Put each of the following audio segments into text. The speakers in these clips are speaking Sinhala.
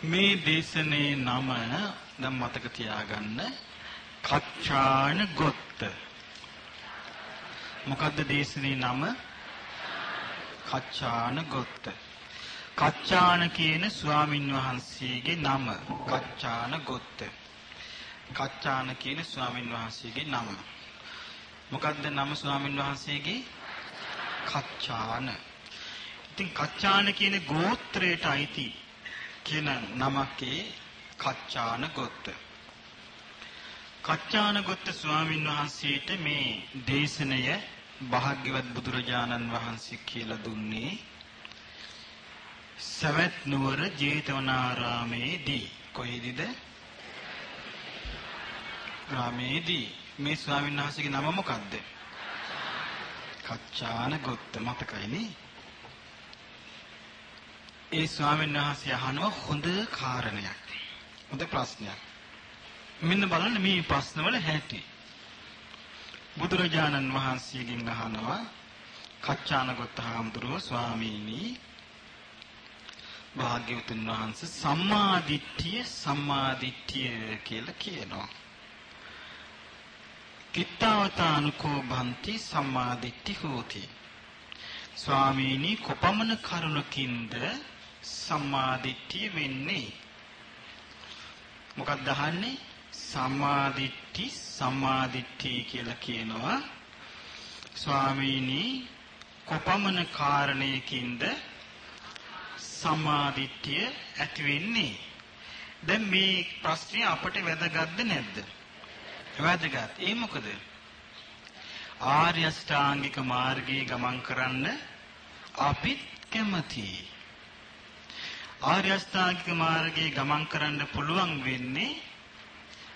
මේ දේශනේ නම දැන් මතක තියාගන්න කච්චාන ගොත්ත. මොකද්ද දේශනේ නම? කච්චාන ගොත්ත. කච්චාන කියන ස්වාමින් වහන්සේගේ නම කච්චාන ගොත්ත. කච්චාන කියන ස්වාමින් වහන්සේගේ නම. මොකද්ද නම ස්වාමින් වහන්සේගේ? කච්චාන. ඉතින් කච්චාන කියන ගෝත්‍රයට අයිති කියන නමකේ කච්චාන ගොත්ත. කච්චාන ගොත්ත ස්වාමින් වහන්සේට මේ දේශනය භාග්‍යවත් බුදුරජාණන් වහන්සේ කියලා දුන්නේ සවැත් නුවර ජේතවනාරාමේදී කොහේදීද? රාමේදී මේ ස්වාමීන් වහන්සේගේ නම මොකද්ද? කච්චාන ගොත්ත මතකයිනේ. ඒ ස්වාමීන් වහන්සේ අහනවා හොඳ කාරණයක්. හොඳ ප්‍රශ්නයක්. මෙන්න බලන්න මේ ප්‍රශ්නවල හැටි. බුදුරජාණන් වහන්සේගෙන් අහනවා කච්චානගත හාමුදුරුව ස්වාමීනි භාග්‍යවතුන් වහන්සේ සම්මාදිට්ඨිය සම්මාදිට්ඨිය කියලා කියනවා. කිත්තාවතානුකෝ භන්ති සම්මාදිට්ඨි හෝති. ස්වාමීනි කොපමණ කරුණකින්ද සම්මාදිට්ඨිය වෙන්නේ? මොකක්ද අහන්නේ? සම්මාදිට්ඨි සම්මාදිට්ඨි කියලා කියනවා. ස්වාමීනි කොපමණ කාරණයකින්ද සම්මාදිට්ඨිය ඇති වෙන්නේ? දැන් මේ ප්‍රශ්නේ අපට වැදගත්ද නැද්ද? වැදගත්. ඒ මොකද? ආර්ය අෂ්ටාංගික මාර්ගයේ ගමන් කරන්න අපිත් කැමතියි. ආර්ය අෂ්ටාංගික මාර්ගයේ ගමන් කරන්න පුළුවන් වෙන්නේ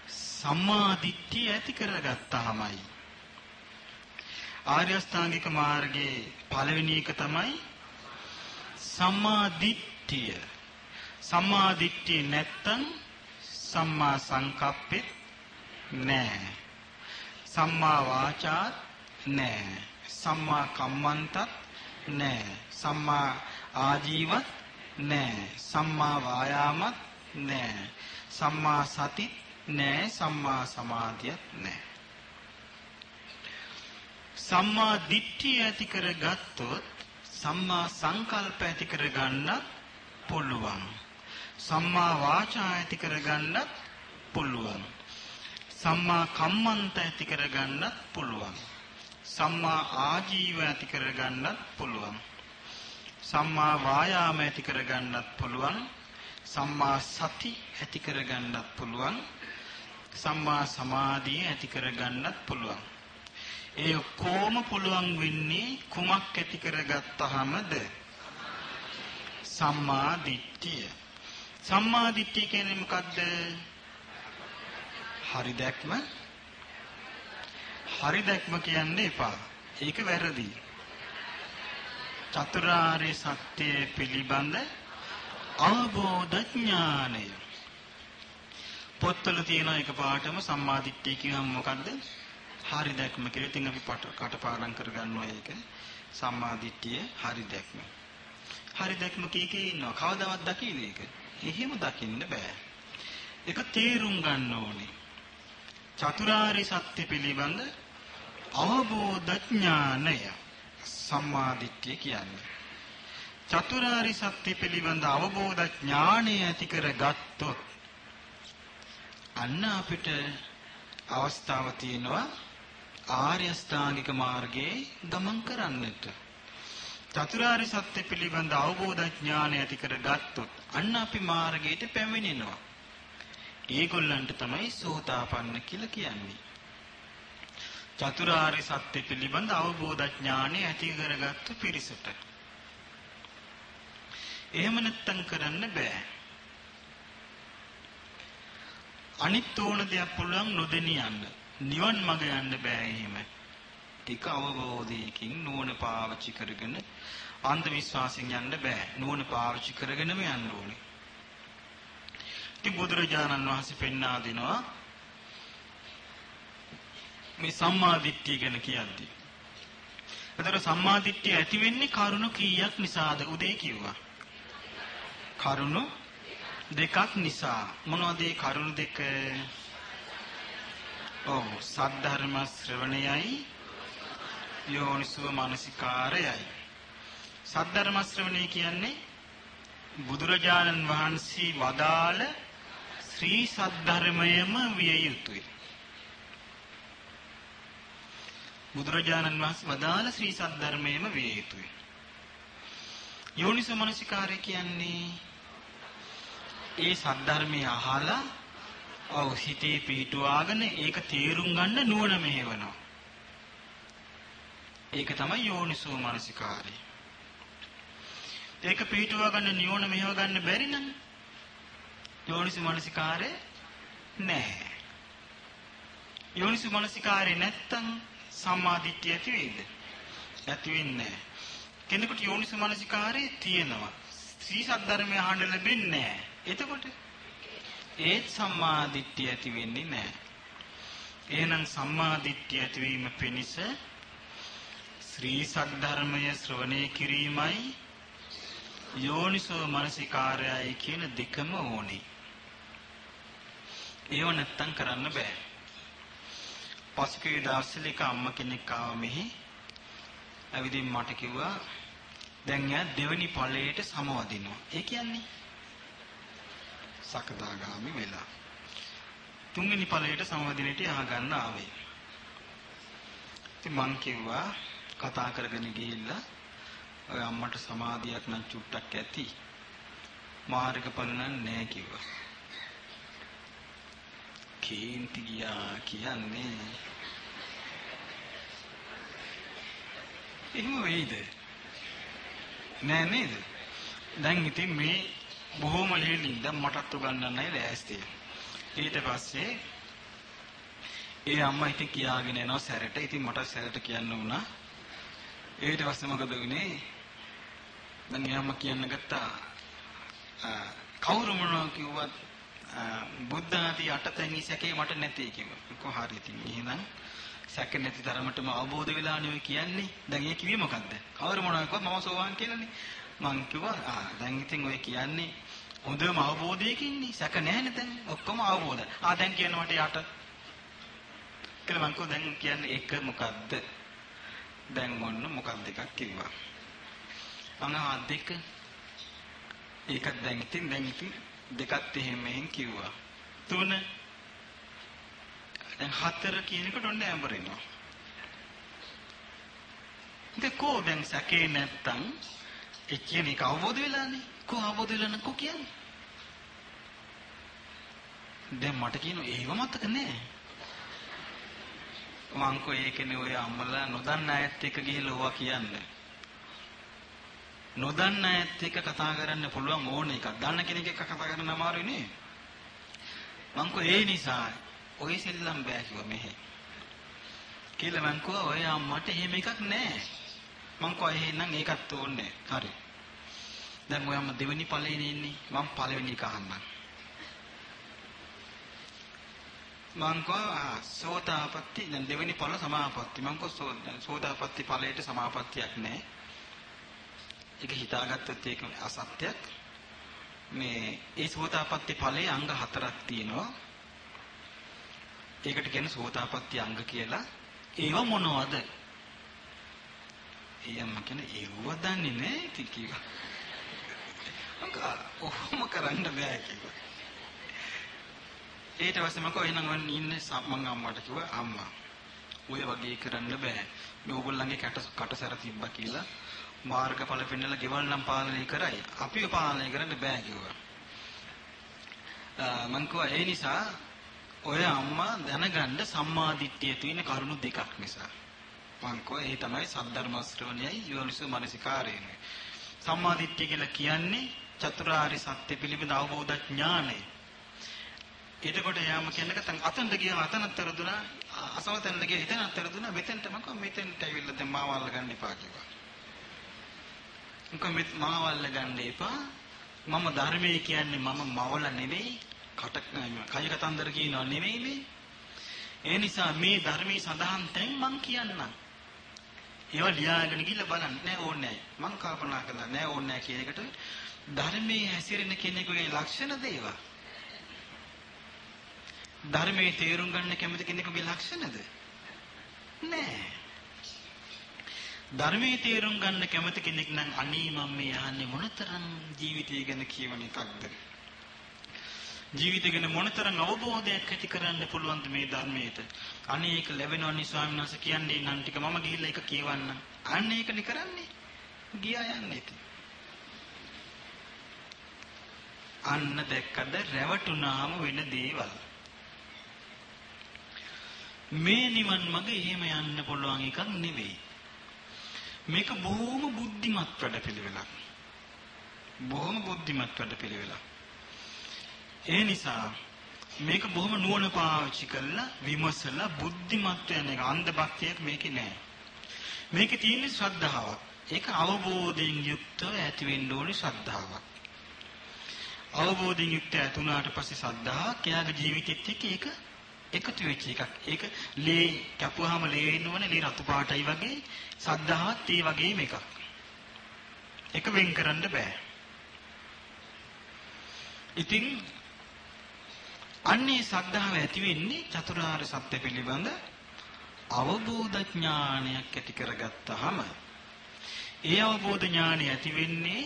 සම්මා දිට්ඨිය ඇති කරගත්තාමයි. ආර්ය අෂ්ටාංගික මාර්ගයේ පළවෙනි එක තමයි සම්මා දිට්ඨිය. සම්මා දිට්ඨිය නැත්තම් සම්මා සංකප්පෙත් නෑ. සම්මා වාචාත් නෑ. සම්මා කම්මන්තත් නෑ. සම්මා ආජීවත් නෑ. සම්මා වායාමත් නෑ. සම්මා සති නෑ. සම්මා සමාධියත් නෑ. සම්මා දිට්ඨිය ඇති කරගත්තොත් සම්මා සංකල්ප ඇති කරගන්නත් පුළුවන්. සම්මා වාචා ඇති කරගන්නත් පුළුවන්. සම්මා කම්මන්ත ඇති කරගන්නත් පුළුවන්. සම්මා ආජීව ඇති කරගන්නත් පුළුවන්. සම්මා වායාම ඇති කරගන්නත් පුළුවන්. සම්මා සති ඇති කරගන්නත් පුළුවන්. සම්මා සමාධිය ඇති කරගන්නත් පුළුවන්. ඒ කොහොම පුළුවන් වෙන්නේ කුමක් ඇති කරගත්තාමද? සම්මා දිට්ඨිය. සම්මා දිට්ඨිය කියන්නේ මොකද්ද? හරි දැක්ම හරි දැක්ම කියන්න එපා. ඒක වැරදි. චතුරාර්ය සත්‍ය පිළිබඳ අවබෝධ ඥානය. පොත්වල තියෙන එක පාඩම සම්මාදිට්ඨිය කියවම මොකද්ද? හරි දැක්ම කියලා. ඉතින් අපි කටපාඩම් කරගන්නවා ඒක. සම්මාදිට්ඨිය හරි දැක්ම. හරි දැක්ම කීකේ ඉන්නවා. කවදාවත් දකින්නේ ඒක. එහෙම දකින්න බෑ. ඒක තේරුම් ගන්න ඕනේ. චතුරාර්ය සත්‍ය පිළිබඳ අවබෝධ ඥානය සම්මාදිට්ඨිය කියන්නේ. චතුරාර්ය සත්‍ය පිළිබඳ අවබෝධ ඥානය ඇති කරගත්තොත් අන්න අපිට අවස්ථාව තියෙනවා ආර්ය අෂ්ටාංගික මාර්ගයේ ගමන් කරන්නට. චතුරාර්ය සත්‍ය පිළිබඳ අවබෝධ ඥානය ඇති කරගත්තොත් අන්න අපි මාර්ගයට පැමිණෙනවා. ඒගොල්ලන්ට තමයි සෝතාපන්න කියලා කියන්නේ. චතුරාර්ය සත්‍ය පිළිබඳ අවබෝධ ඥානය ඇති කරගත්තු පිරිසට. එහෙම නැත්තම් කරන්න බෑ. අනිත් ඕන දෙයක් පුළුවන් නොදෙනී යන්න. නිවන් මඟ යන්න බෑ එහෙම. ටික අවබෝධයකින් නුවණ පාවිච්චි කරගෙන අන්ධ විශ්වාසයෙන් යන්න බෑ. නුවණ පාවිච්චි කරගෙනම යන්න ඕනේ. ඉතින් බුදුරජාණන් වහන්සේ පෙන්වා දෙනවා මේ සම්මාදිට්ඨිය ගැන කියද්දී. එතකොට සම්මාදිට්ඨිය ඇති වෙන්නේ කරුණ කීයක් නිසාද උදේ කිව්වා. කරුණ දෙකක් නිසා මොනවද ඒ කරුණු දෙක? ඔව් සද්ධර්ම ශ්‍රවණයයි යෝනිසුව මානසිකාරයයි. සද්ධර්ම ශ්‍රවණය කියන්නේ බුදුරජාණන් වහන්සේ වදාළ ශ්‍රී සද්ධර්මයම විය යුතුයි. බුදුරජාණන් වහන්සේ වදාළ ශ්‍රී සද්ධර්මයම විය යුතුයි. යෝනිසෝ මනසිකාරය කියන්නේ ඒ සද්ධර්මය අහලා ඔව් හිතේ පිහිටුවාගෙන ඒක තේරුම් ගන්න නුවණ මෙහෙවනවා. ඒක තමයි යෝනිසෝ මනසිකාරය. ඒක පිහිටුවා ගන්න නියෝන මෙහෙව ගන්න බැරි නම් යෝනිසෝ මනසිකාරය නැහැ. යෝනිසෝ මනසිකාරය නැත්තම් සම්මාදිට්ඨිය ඇති වෙයිද? ඇති වෙන්නේ නැහැ. කෙනෙකුට යෝනිසෝ මනසිකාරය තියෙනවා. ශ්‍රී සද්ධර්මය අහන්න ලැබෙන්නේ නැහැ. එතකොට ඒත් සම්මාදිට්ඨිය ඇති වෙන්නේ නැහැ. එහෙනම් සම්මාදිට්ඨිය ඇතිවීම පිණිස ශ්‍රී සද්ධර්මය ශ්‍රවණය කිරීමයි යෝනිසෝ මනසිකාරයයි කියන දෙකම ඕනේ. ඒව නැත්තම් කරන්න බෑ. පසුගිය දවස්වල එක අම්මා කෙනෙක් ආව මෙහි. ඇවිදින් මට කිව්වා දැන් යා දෙවෙනි ඵලයට සමවදිනවා. ඒ කියන්නේ සකදාගාමි වෙලා. තුන්වෙනි ඵලයට සමවදිනට අහගන්න ආවේ. ඉතින් මං කිව්වා කතා කරගෙන ගිහිල්ලා ඔය අම්මට සමාධියක් නම් චුට්ටක් ඇති. මාර්ග ඵල නෑ කිව්වා. කේන්ති ගියා කියන්නේ. එහෙම වෙයිද? නෑ නේද? දැන් ඉතින් මේ බොහොම ලේලින් දැන් මටත් උගන්වන්නයි ලෑස්ති. ඊට පස්සේ ඒ අම්මා ඉතින් කියාගෙන යනවා සැරට. ඉතින් මට සැරට කියන්න වුණා. ඊට පස්සේ මොකද වුනේ? දැන් එයාම කියන්න ගත්තා කවුරු මොනවා කිව්වත් බුද්ධ ආදී අටතැනි සැකේ මට නැtei කිව්වා. කොහරි ඉතින් එහෙනම් සැක නැති තරමටම අවබෝධ වෙලානේ ඔය කියන්නේ. දැන් ඒ කිව්වේ මොකද්ද? කවුරු මොනවා කිව්වත් මම සෝවාන් කියලානේ. මං කිව්වා ආ දැන් ඉතින් ඔය කියන්නේ හොඳම අවබෝධයකින්නේ සැක නැහැ නේද? ඔක්කොම අවබෝධ. ආ දැන් කියන මට යට. කියලා මං කිව්වා දැන් කියන්නේ එක මොකද්ද? දැන් මොන්න මොකක්ද එකක් කිව්වා. මං ආ දෙක ඒකත් දැන් ඉතින් දැන් ඉතින් දෙකත් එහෙම මෙහෙන් කිව්වා. තුන දැන් හතර කියනකොට ඔන්න ඇඹරෙනවා. ඉතින් කෝ දැන් සැකේ නැත්තම් ඒ කියන එක අවබෝධ වෙලානේ. කෝ අවබෝධ වෙලා නැකෝ කියන්නේ. දැන් මට කියන ඒව මතක නෑ. මං කෝ ඒකනේ ඔය අම්මලා නොදන්න අයත් එක්ක ගිහිල්ලා ඕවා කියන්නේ. නොදන්න ඇත් එක්ක කතා කරන්න පුළුවන් ඕන එකක්. දන්න කෙනෙක් එක්ක කතා කරන්න අමාරුයි නේ. මං කෝ ඒ නිසා ඔය සෙල්ලම් බෑ කිව්වා මෙහෙ. කියලා මං කෝ ඔය අම්මට එහෙම එකක් නෑ. මං කෝ එහෙනම් ඒකත් ඕනේ. හරි. දැන් ඔය අම්ම දෙවෙනි ඵලයේ ඉන්නේ. මං පළවෙනි එක අහන්නම්. මං කෝ සෝතාපට්ටි දැන් දෙවෙනි ඵල සමාපatti. මං කෝ සෝතාපට්ටි ඵලයට සමාපත්තියක් නෑ. ඒක හිතාගත්තොත් ඒක අසත්‍යයක්. මේ ඒ සෝතාපට්ටි ඵලයේ අංග හතරක් තියෙනවා. ඒකට කියන්නේ සෝතාපට්ටි අංග කියලා. ඒව මොනවද? එයම්ම කියන්නේ ඒව දන්නේ නැහැ ඉතින් කිව්වා. අංග ඔහොම කරන්න බෑ කිව්වා. ඊට පස්සේ මම කෝ එහෙනම් ඔන්න ඉන්නේ මං අම්මට කිව්වා අම්මා. ඔය වගේ කරන්න බෑ. මේ ඕගොල්ලන්ගේ කට කටසර තිබ්බා කියලා මාර්ගඵල පෙන්නලා ගෙවල් නම් පාලනය කරයි. අපිව පාලනය කරන්න බෑ කිව්වා. මං කිව්වා ඒ නිසා ඔය අම්මා දැනගන්න සම්මාදිට්ඨිය තියෙන කරුණු දෙකක් නිසා. මං කිව්වා ඒ තමයි සද්ධර්ම ශ්‍රවණයයි යෝනිසෝ මනසිකාරයයි. සම්මාදිට්ඨිය කියලා කියන්නේ චතුරාර්ය සත්‍ය පිළිබඳ අවබෝධ ඥානය. එතකොට යාම කියන්නේ නැත්නම් අතනට ගියාම අතනතර දුනා අසවතනට ගියා එතනතර දුනා මෙතෙන්ට මම මෙතෙන්ට ඇවිල්ලා දැන් මාවල්ල ගන්න එපා කිව්වා. මොකද මාවල්ල ගන්න එපා. මම ධර්මයේ කියන්නේ මම මවල නෙවෙයි. කට කය කතන්දර කියනවා නෙවෙයි මේ. ඒ නිසා මේ ධර්මයේ සඳහන් තැන් මං කියන්නම්. ඒවා ලියාගෙන ගිහලා බලන්න නෑ ඕනේ නෑ. මං කල්පනා කළා නෑ ඕනේ නෑ කියන එකට ධර්මයේ හැසිරෙන කෙනෙකුගේ ලක්ෂණ දේවා. ධර්මයේ තේරුම් ගන්න කැමති කෙනෙකුගේ ලක්ෂණද? නෑ. ධර්මයේ තේරුම් ගන්න කැමති කෙනෙක් නම් අනේ මම මේ අහන්නේ මොනතරම් ජීවිතය ගැන කියවන එකක්ද? ජීවිතය ගැන මොනතරම් අවබෝධයක් ඇති කරන්න පුළුවන්ද මේ ධර්මයට? අනේ ඒක ලැබෙනවනේ ස්වාමීන් වහන්සේ කියන්නේ නම් ටික මම ගිහිල්ලා ඒක කියවන්න. අන්න ඒකනේ කරන්නේ. ගියා යන්නේ. අන්න දැක්කද රැවටුනාම වෙන දේවල්. මේ නිවන් මඟ එහෙම යන්න පුළුවන් එකක් නෙවෙයි. මේක බොහොම බුද්ධිමත් වැඩපිළිවෙලක්. බොහොම බුද්ධිමත් වැඩපිළිවෙලක්. ඒ නිසා මේක බොහොම නුවණ පාවිච්චි කරලා විමසලා බුද්ධිමත් වෙන එක අන්ධ භක්තියක් මේකේ නෑ. මේකේ තියෙන ශ්‍රද්ධාවක්. ඒක අවබෝධයෙන් යුක්තව ඇති වෙන්න ඕනේ ශ්‍රද්ධාවක්. අවබෝධයෙන් යුක්ත ඇතුණාට පස්සේ ශ්‍රද්ධාවක් එයාගේ ජීවිතෙත් එක්ක ඒක එකතු වෙච්ච එකක්. ඒක ලේ කැපුවාම ලේ වෙන්න ඕනේ ලේ රතු පාටයි වගේ ශ්‍රද්ධාවත් ඒ වගේම එකක්. එක වෙන් කරන්න බෑ. ඉතින් අන්නේ ශ්‍රද්ධාව ඇති වෙන්නේ චතුරාර්ය සත්‍ය පිළිබඳ අවබෝධ ඥානයක් ඇති කරගත්තාම ඒ අවබෝධ ඥානය ඇති වෙන්නේ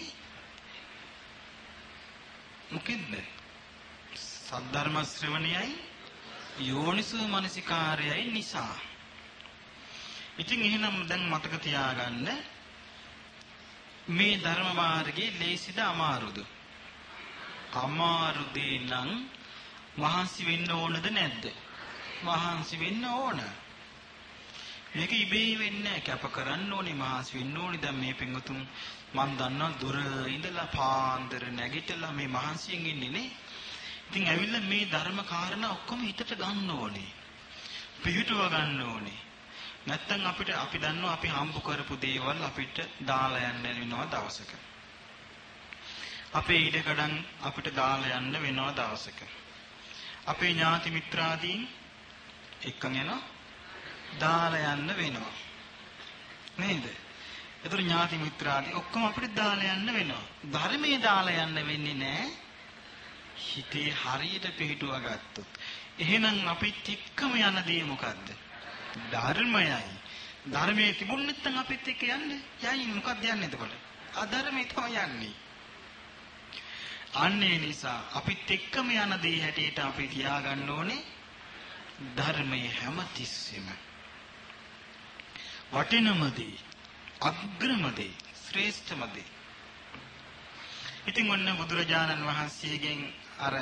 මොකෙන්ද? සද්ධර්ම ශ්‍රවණයයි යෝනිසෝ මනසිකාරයයි නිසා. ඉතින් එහෙනම් දැන් මතක තියාගන්න මේ ධර්ම මාර්ගයේ ලේසිද අමාරුද? අමාරු දේ නම් මහන්සි වෙන්න ඕනද නැද්ද? මහන්සි වෙන්න ඕන. මේක ඉබේ වෙන්නේ කැප කරන්න ඕනේ මහන්සි වෙන්න ඕනේ දැන් මේ පින්වතුන් මම දන්නවා දුර ඉඳලා පාන්දර නැගිටලා මේ මහන්සියෙන් ඉන්නේ නේ. ඉතින් ඇවිල්ලා මේ ධර්ම කාරණා ඔක්කොම හිතට ගන්න ඕනේ. පිළිටුව ගන්න ඕනේ. නැත්තම් අපිට අපි දන්නවා අපි හම්බ කරපු දේවල් අපිට දාලා යන්න වෙනවා දවසක. අපේ ඉඩකඩම් අපිට දාලා යන්න වෙනවා දවසක. අපේ ඥාති මිත්‍රාදීන් එක්කන් යනවා දාලා යන්න වෙනවා. නේද? ඒතර ඥාති මිත්‍රාදී ඔක්කොම අපිට දාලා යන්න වෙනවා. ධර්මයේ දාලා යන්න වෙන්නේ නැහැ. හිතේ හරියට පිහිටුවා ගත්තොත්. එහෙනම් අපිත් එක්කම යන දේ මොකද්ද? ධර්මයයි. ධර්මයේ තිබුණ නැත්නම් අපිත් එක්ක යන්නේ. යයි මොකක්ද යන්නේ එතකොට? අධර්මයේ තමයි යන්නේ. අන්නේ නිසා අපිත් එක්කම යන දේ හැටියට අපි තියාගන්න ඕනේ ධර්මයේ හැම තිස්සෙම වටිනම දේ අග්‍රම දේ ශ්‍රේෂ්ඨම දේ ඉතින් ඔන්න බුදුරජාණන් වහන්සේගෙන් අර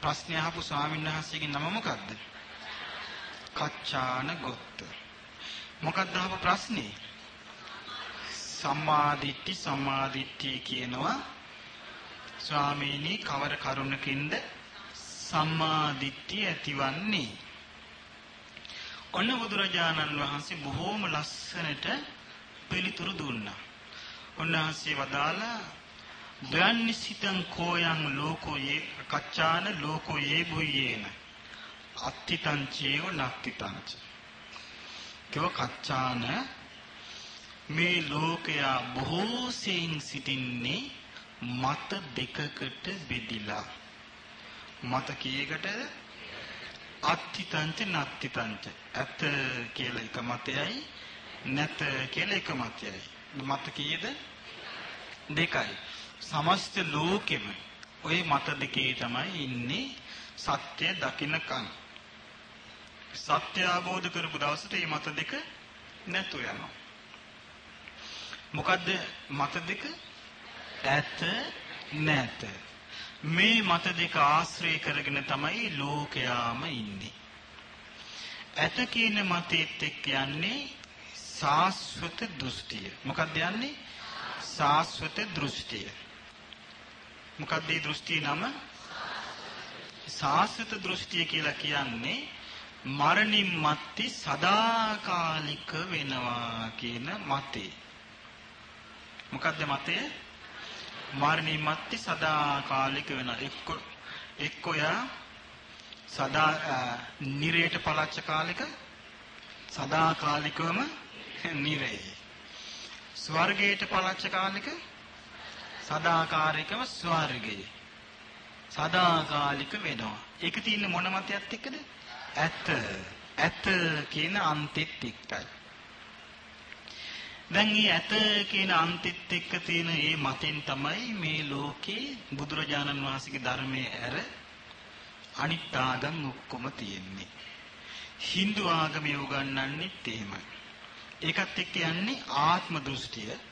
ප්‍රශ්න අහපු ස්වාමීන් වහන්සේගේ නම මොකද්ද? කච්චාන ගොත්ත. මොකක්ද අහපු ප්‍රශ්නේ? සම්මාදිට්ඨි සම්මාදිට්ඨි කියනවා ස්වාමීනි කවර කරුණකින්ද සම්මාදිට්ඨිය ඇතිවන්නේ? ඔන්න බුදුරජාණන් වහන්සේ බොහෝම ලස්සනට පිළිතුරු දුන්නා. උන්වහන්සේ වදාලා දයන්නිසිතං කෝයං ලෝකෝයේ කච්චාන ලෝකෝයේ බුයේන. අත්තිතං චේව නත්තිතං ච. කව කච්චාන මේ ලෝකයා බොහෝ සෙයින් සිටින්නේ මත දෙකකට බෙදිලා. මත කීයකට? අත්තිතංච නත්තිතංච ඇත කියලා එක මතයයි නැත කියලා එක මතයයි. මත කීයද? දෙකයි. සමස්ත ලෝකෙම ওই මත දෙකේ තමයි ඉන්නේ සත්‍ය දකින්නකන් සත්‍ය අවබෝධ කරපු දවසට මේ මත දෙක නැතු යනවා. මොකද්ද මත දෙක? ඇත නැත. මේ මත දෙක ආශ්‍රය කරගෙන තමයි ලෝකයාම ඉන්නේ. ඇත කියන මතෙත් එක්ක යන්නේ සාස්වත දෘෂ්ටිය. මොකක්ද යන්නේ? සාස්වත දෘෂ්ටිය. මොකක්ද මේ දෘෂ්ටිය නම? සාස්වත දෘෂ්ටිය කියලා කියන්නේ මරණින් මත්තේ සදාකාලික වෙනවා කියන මතේ. මොකක්ද මතය? මරණින් මත්තේ සදාකාලික වෙනවා. එක්ක එක්ක යා සදා නිරේට පලච්ච කාලික සදාකාලිකවම නිරේ. ස්වර්ගයට පලච්ච කාලික සදාකාලිකව ස්වර්ගය. සදාකාලික වෙනවා. ඒක තියෙන්නේ මොන මතයත් එක්කද? ඇත. ඇත කියන අන්තෙත් එක්කයි. දැන් මේ ඇත කියන අන්තෙත් එක්ක තියෙන මේ මතෙන් තමයි මේ ලෝකේ බුදුරජාණන් වහන්සේගේ ධර්මයේ ඇර අනිත් ආගම් ඔක්කොම තියෙන්නේ. Hindu ආගමේ උගන්වන්නෙත් එහෙමයි. ඒකත් එක්ක යන්නේ ආත්ම දෘෂ්ටිය.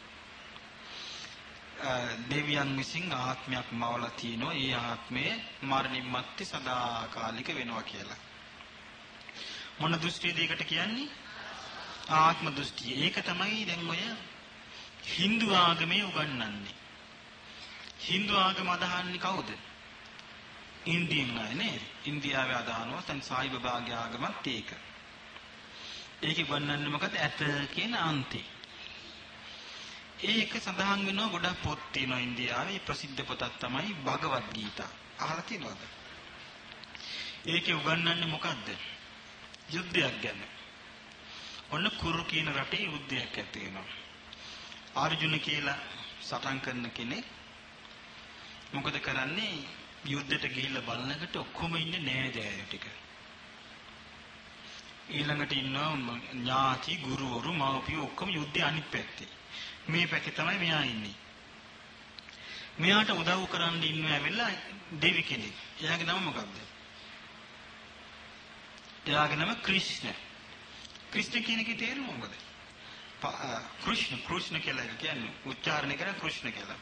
දෙවියන් විසින් ආත්මයක් මවලා තිනෝ ඒ ආත්මය මරණින් මත්තේ සදාකාලික වෙනවා කියලා. මොන දෘෂ්ටියද ඒකට කියන්නේ? ආත්ම දෘෂ්ටිය. ඒක තමයි දැන් ඔය Hindu ආගමේ උගන්වන්නේ. Hindu ආගම අදහන්නේ කවුද? ඉන්දියන් අය නේද? ඉන්දියාවේ අදහනවා දැන් සායි බබාගේ ආගමත් ඒක. ඒකේ වන්නන්නේ මොකද? ඇත කියන අන්තේ. ඒක සඳහන් වෙනවා ගොඩක් පොත් තියෙනවා ඉන්දියාවේ ප්‍රසිද්ධ පොතක් තමයි භගවත් ගීතා. අහලා තියෙනවද? ඒකේ උගන්වන්නේ මොකද්ද? යුද්ධයක් ගැන. ඔන්න කුරු කියන රටේ යුද්ධයක් ඇති වෙනවා. අර්ජුන කියලා සටන් කරන කෙනෙක් මොකද කරන්නේ? යුද්ධයට ගිහිල්ලා බලනකොට ඔක්කොම ඉන්නේ නෑදෑයෝ ටික. ඊළඟට ඉන්නවා ඥාති ගුරුවරු මව්පියෝ ඔක්කොම යුද්ධය අනිත් පැත්තේ. මේ පැත්තේ තමයි මෙයා ඉන්නේ. මෙයාට උදව් කරන්න ඉන්න ඇවිල්ලා දෙවි කෙනෙක්. එයාගේ නම මොකක්ද? එයාගේ නම ක්‍රිෂ්ණ. ක්‍රිෂ්ණ කියන එකේ තේරුම මොකද? කෘෂ්ණ කෘෂ්ණ කියලා කියන්නේ උච්චාරණය කරන කෘෂ්ණ කියලා.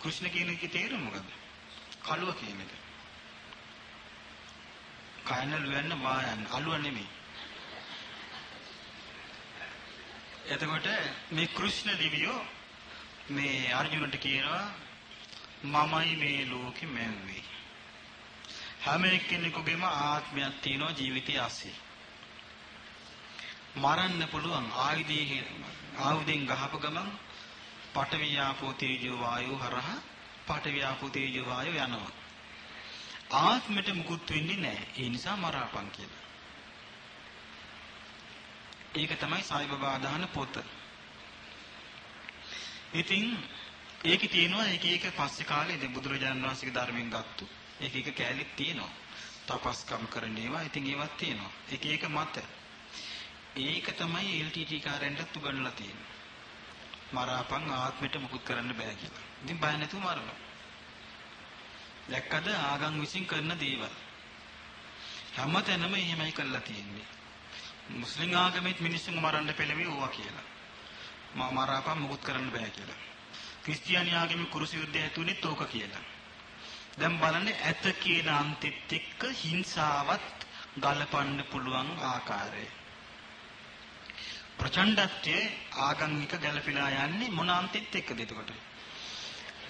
කෘෂ්ණ කියන එකේ තේරුම මොකද? කළුව කියන එක. කයනල් වෙන්න මායන් අලුව නෙමෙයි. එතකොට මේ කෘෂ්ණ දිවියෝ මේ අර්ජුනට කියනවා මමයි මේ ලෝකෙ මැව්වේ. හැම එක්කෙනෙකුගේම ආත්මයක් තියෙනවා ජීවිතය ASCII. මරන්න පුළුවන් ආයුධයෙන් ආයුධෙන් ගහපු ගමන් පඨවි ආපෝ තේජෝ වායෝ හරහා පඨවි ආපෝ තේජෝ වායෝ යනවා. ආත්මෙට මුකුත් වෙන්නේ නැහැ. ඒ නිසා මරාපන් කියලා. ඒක තමයි සායිබබා අදහන පොත. ඉතින් ඒකේ තියෙනවා එක එක පස්සේ කාලේ ඉතින් බුදුරජාණන් වහන්සේගේ ධර්මයෙන් ගත්තු එක එක කැලෙත් තියෙනවා. තපස්කම් කරන ඒවා ඉතින් ඒවත් තියෙනවා. එක එක මත. ඒක තමයි LTT කාරයන්ටත් උගන්වලා තියෙන්නේ. මරාපන් ආත්මෙට මුකුත් කරන්න බෑ කියලා. ඉතින් බය නැතුව මරනවා. දැක්කද ආගම් විසින් කරන දේවල්. හැමතැනම එහෙමයි කරලා තියෙන්නේ. මුස්ලිම් ආගමෙත් මිනිස්සුන් මරන්න පෙළඹි ඕවා කියලා. මා මරාපන් මුකුත් කරන්න බෑ කියලා. ක්‍රිස්තියානි ආගමේ කුරුසි යුද්ධය ඇතුළෙත් ඕක කියලා. දැන් බලන්න ඇත කියන අන්තෙත් එක්ක හිංසාවත් ගලපන්න පුළුවන් ආකාරය. ප්‍රචණ්ඩත්වයේ ආගමික ගැළපීලා යන්නේ මොන අන්තෙත් එක්කද එතකොට?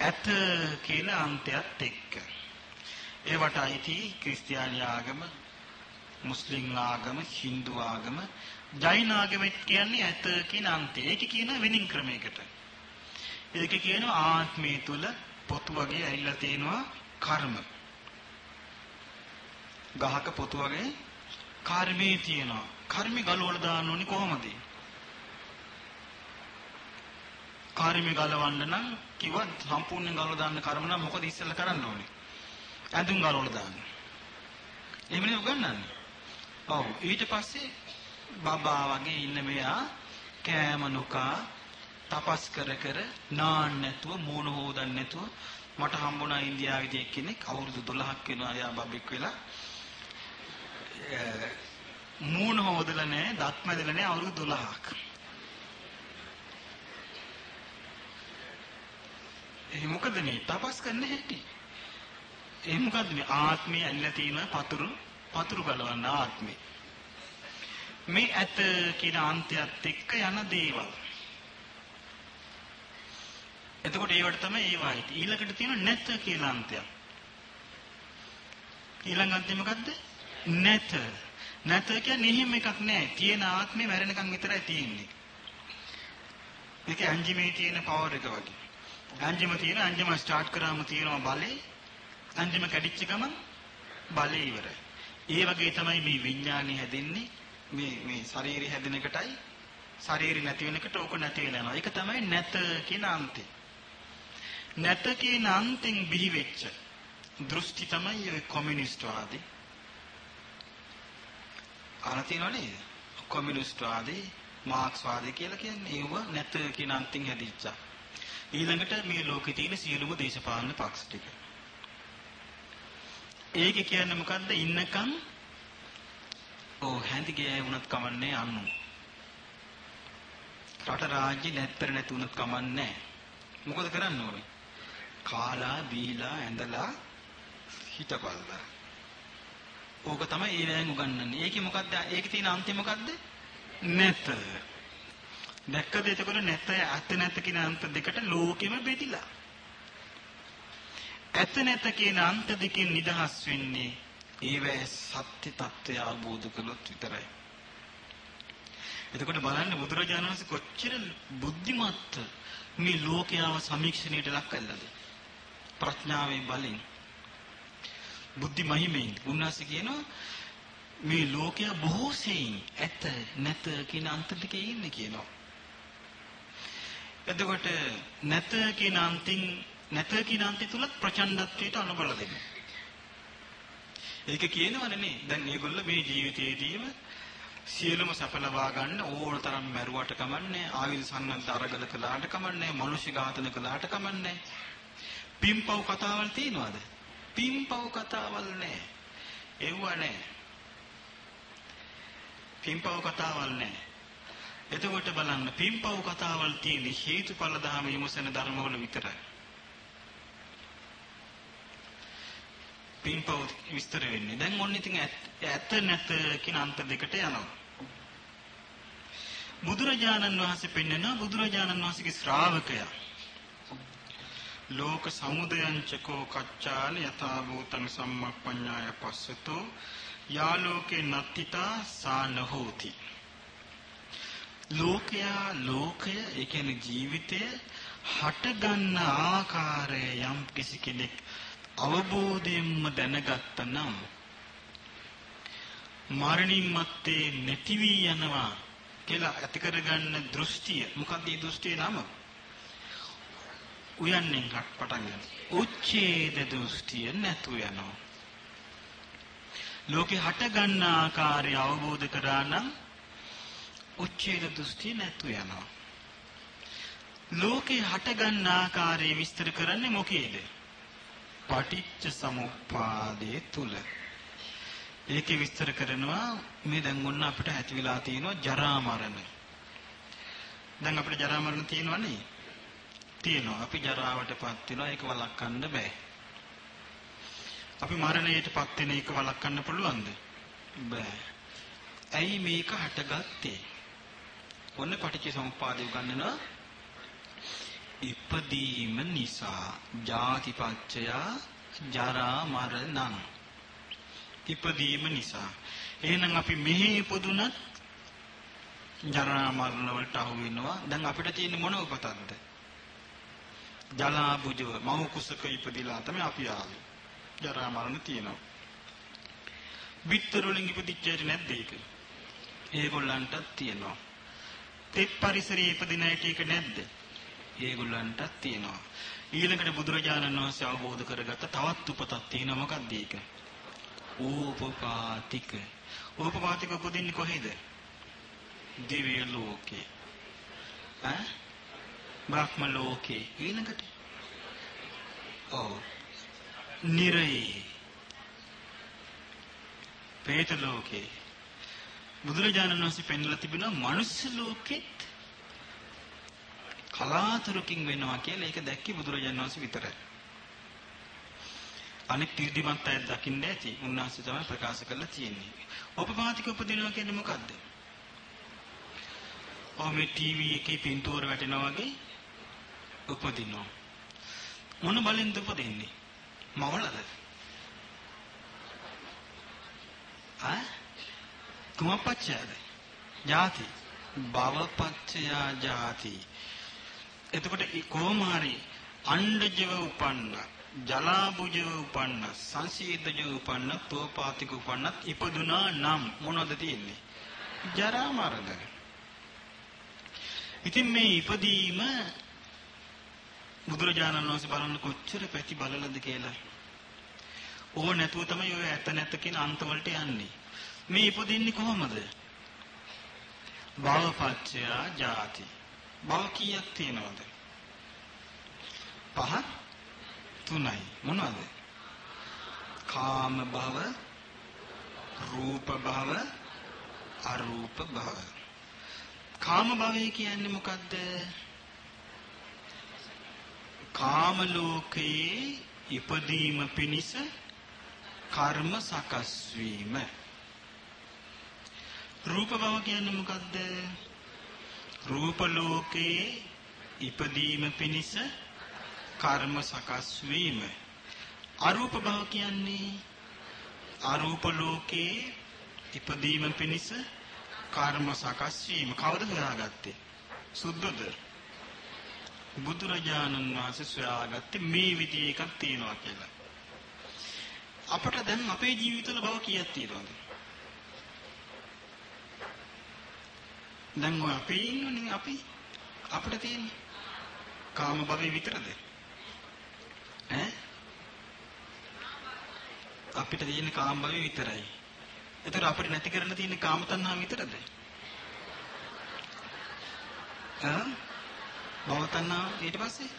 ඇත කියන අන්තයත් එක්ක. ඒවට අයිති ක්‍රිස්තියානි ආගම මුස්ලිම් ආගම, Hindu ආගම, ජෛන ආගම කියන්නේ ඇත කියන අන්තය. ඒක කියන වෙනින් ක්‍රමයකට. ඒක කියනවා ආත්මය තුල පොතු වගේ ඇවිල්ලා තියෙනවා කර්ම. ගහක පොතු වගේ කර්මේ තියෙනවා. කර්මي ගලවලා දාන්න ඕනි කොහොමද? කර්මي ගලවන්න නම් කිව්වත් සම්පූර්ණයෙන් ගලවලා දාන්න කර්ම නම් මොකද ඉස්සෙල්ලා කරන්න ඕනේ? ඇඳුම් ගලවලා දාන්න. එහෙමනේ උගන්වන්නේ. ඔව්. ඊට පස්සේ බබා වගේ ඉන්න මෙයා කෑම නොකා තපස් කර කර නාන්න නැතුව මූණ හොදන්න නැතුව මට හම්බුණා ඉන්දියාවේදී එක්කෙනෙක් අවුරුදු 12ක් වෙනවා එයා බබෙක් වෙලා. මූණ හොදලා නැහැ දත් මැදලා නැහැ අවුරුදු 12ක් ඒ මොකද මේ? තපස් කරන්න හැටි. ඒ මොකද මේ? ආත්මය ඇල්ලලා තියෙන පතුරු පතුරු ගලවන්න ආත්මේ. මේ ඇත කියන අන්තයත් එක්ක යන දේවල්. එතකොට ඒවට තමයි ඒවා හිටි. ඊළඟට තියෙන නැත කියන අන්තයක්. ඊළඟ අන්තය මොකද්ද? නැත. නැත කියන්නේ එහෙම එකක් නෑ. තියෙන ආත්මේ මැරෙනකන් විතරයි තියෙන්නේ. ඒක අංජිමේ තියෙන පවර් එක වගේ. අංජිම තියෙන අංජිම ස්ටාර්ට් කරාම තියෙනවා බලේ. අංජිම කැඩිච්ච ගමන් බලේ ඉවරයි. ඒ වගේ තමයි මේ විඥානේ හැදෙන්නේ මේ මේ ශරීරය හැදෙන එකටයි ශරීරය නැති වෙන එකට ඕක නැති වෙලා යනවා. ඒක තමයි නැත කියන අන්තය. නැත කියන අන්තෙන් බිහි වෙච්ච දෘෂ්ටි තමයි ඔය කොමියුනිස්ට් වාදී. අහලා තියෙනව නේද? කොමියුනිස්ට් වාදී, මාක්ස් වාදී කියලා කියන්නේ ඒව නැත කියන අන්තෙන් හැදිච්චා. ඊළඟට මේ ලෝකේ තියෙන සියලුම දේශපාලන පක්ෂ ටික. ඒකේ කියන්නේ මොකද්ද? ඉන්නකම් ඕ හැඳි ගෑ වුණත් කමන්නේ අන්නු. රට රාජ්‍ය නැත්තර නැති වුණත් කමන්නේ මොකද කරන්න ඕනේ? කාලා බීලා ඇඳලා හිටපල්ලා. ඕක තමයි ඒ වෑන් උගන්වන්නේ. ඒකේ මොකද්ද? ඒකේ තියෙන අන්තිම මොකද්ද? නැත. දැක්කද එතකොට නැත ඇත නැත කියන අන්ත දෙකට ලෝකෙම බෙදිලා. ඇත නැත කියන අන්ත දෙකෙන් නිදහස් වෙන්නේ ඒවැ සත්‍ය తත්වය අවබෝධ කළොත් විතරයි. එතකොට බලන්න බුදුරජාණන් වහන්සේ කොච්චර බුද්ධිමත් මේ ලෝකයාව සමීක්ෂණයට ලක් කළාද? ප්‍රඥාවේ බලෙන් බුද්ධි මහිමෙන් උන්වහන්සේ කියනවා මේ ලෝකයා බොහෝ සෙයින් ඇත නැත කියන අන්ත දෙකේ ඉන්නේ කියනවා. එතකොට නැත කියන අන්තින් නැත කියන අන්තය තුල ප්‍රචණ්ඩත්වයට අනුබල දෙන්න. ඒක කියනවනේ නේ. දැන් මේගොල්ලෝ මේ ජීවිතයේදීම සියලුම සැප ලබා ගන්න ඕන තරම් මැරුවට කමන්නේ ආවිල් සන්නද්ධ අරගල කළාට කමන්නේ මනුෂ්‍ය ඝාතන කළාට කමන්නේ. පිම්පව් කතාවල් තියෙනවද? පිම්පව් කතාවල් නෑ. එව්ව නෑ. පිම්පව් කතාවල් නෑ. එතකොට බලන්න පිම්පව් කතාවල් තියෙන හේතුඵල ධර්ම විමසන ධර්මවල විතරයි. පින්පව් විස්තර වෙන්නේ. දැන් ඔන්න ඉතින් ඇත නැත කියන අන්ත දෙකට යනවා. බුදුරජාණන් වහන්සේ පෙන්වනවා බුදුරජාණන් වහන්සේගේ ශ්‍රාවකයා. ලෝක සමුදයං චකෝ කච්චාල යථා භූතං සම්මප්පඤ්ඤාය පස්සතෝ යා ලෝකේ නත්තිතා සානහෝති. ලෝකයා ලෝකය ඒ කියන්නේ ජීවිතය හටගන්න ආකාරය යම් කිසි කෙනෙක් අවබෝධයෙන්ම දැනගත්තනම් මරණින් මත්තේ නැති වී යනවා කියලා ඇති කරගන්න දෘෂ්ටිය මොකක්ද මේ දෘෂ්ටියේ නම? උයන්නෙන් පටන් ගන්න. උච්ඡේද දෘෂ්ටිය නැතු යනවා. ලෝකේ හට ගන්න ආකාරය අවබෝධ කරා නම් උච්ඡේද දෘෂ්ටිය නැතු යනවා. ලෝකේ හට ගන්න ආකාරය විස්තර කරන්නේ මොකේද? පටිච්ච සමුප්පාදයේ තුල ඒකේ විස්තර කරනවා මේ දැන් ඔන්න අපිට ඇති වෙලා තියෙනවා ජරා මරණ. දැන් අපිට ජරා මරණ තියෙනවනේ. තියෙනවා. අපි ජරාවටපත් වෙනවා ඒක වළක්වන්න බෑ. අපි මරණයටපත් වෙන එක වළක්වන්න පුළුවන්ද? බෑ. ඇයි මේක හටගත්තේ? ඔන්න පටිච්ච සමුප්පාදය උගන්වනවා ඉපදීම නිසා. ජාතිපච්චය ජරා මරණං. ඉපදීම නිසා. එහෙනම් අපි මෙහි ඉපදුනත් ජරා මරණ වලට අහු වෙනවා. දැන් අපිට තියෙන මොන උපතක්ද? ජලා බුජව මව කුසක ඉපදිලා තමයි අපි ආවේ. ජරා මරණ තියෙනවා. විතර වලින් ඉපදිච්චේට නැද්ද ඒක? ඒගොල්ලන්ටත් තියෙනවා. තෙත් පරිසරයේ ඉපදින ඇට ඒක නැද්ද? ඒගොල්ලන්ටත් තියෙනවා. ඊළඟට බුදුරජාණන් වහන්සේ අවබෝධ කරගත්ත තවත් උපතක් තියෙනවා මොකක්ද ඒක? ඕපපාතික. ඕපපාතික උපදින්නේ කොහෙද? දිව්‍ය ලෝකේ. ඈ? බ්‍රහ්ම ලෝකේ. ඊළඟට ඔව්. නිරේ. പ്രേත ලෝකේ. බුදුරජාණන් වහන්සේ පෙන්වලා තිබෙනවා මනුස්ස ලෝකෙත් කලාතුරකින් වෙනවා කියලා ඒක දැක්කේ බුදුරජාණන් වහන්සේ විතරයි. අනෙක් තීර්ධිමත් අය දකින්න ඇති. උන්වහන්සේ තමයි ප්‍රකාශ කරලා තියෙන්නේ. උපපාතික උපදිනවා කියන්නේ මොකද්ද? ඔහොම මේ ටීවී එකේ පින්තූර වැටෙනවා වගේ උපදිනවා. මොන බලෙන්ද උපදින්නේ? මවලද? ආ? කුමපච්චයද? ජාති. භවපච්චයා ජාති. එතකොට කොහොම හරි අණ්ඩජව උපන්න ජලාබුජව උපන්න සංසීදජව උපන්න තෝපාතික උපන්නත් ඉපදුනා නම් මොනවද තියෙන්නේ ජරා මරණ ඉතින් මේ ඉපදීම බුදුරජාණන් වහන්සේ බලන්න කොච්චර පැති බලලද කියලා. ඕව නැතුව තමයි ඔය ඇත නැත කියන අන්ත වලට යන්නේ. මේ ඉපදින්නේ කොහොමද? භවපච්චය ජාති. භව කීයක් තියෙනවද? පහ තුනයි. මොනවද? කාම භව, රූප භව, අරූප භව. කාම භවය කියන්නේ මොකද්ද? කාම ලෝකයේ ඉපදීම පිණිස කර්ම සකස් වීම. රූප භව කියන්නේ මොකද්ද? රූප ලෝකයේ ඉපදීම පිණිස කර්ම සකස් වීම. අරූප භව කියන්නේ අරූප ලෝකයේ ඉපදීම පිණිස කර්ම සකස් වීම. කවුද හොයාගත්තේ? සුද්ධද? බුදුරජාණන් වහන්සේ සොයාගත්තේ මේ විදිහේ එකක් තියෙනවා කියලා. අපට දැන් අපේ ජීවිතවල භව කීයක් තියෙනවද? දැන් ඔය අපි ඉන්නනේ අපි අපිට තියෙන්නේ කාම භවයේ විතරද? ඈ අපිට තියෙන්නේ කාම භවයේ විතරයි. ඒතර අපිට නැති කරන්න තියෙන්නේ කාම තණ්හා විතරද? ඈ භව තණ්හා ඊට පස්සේ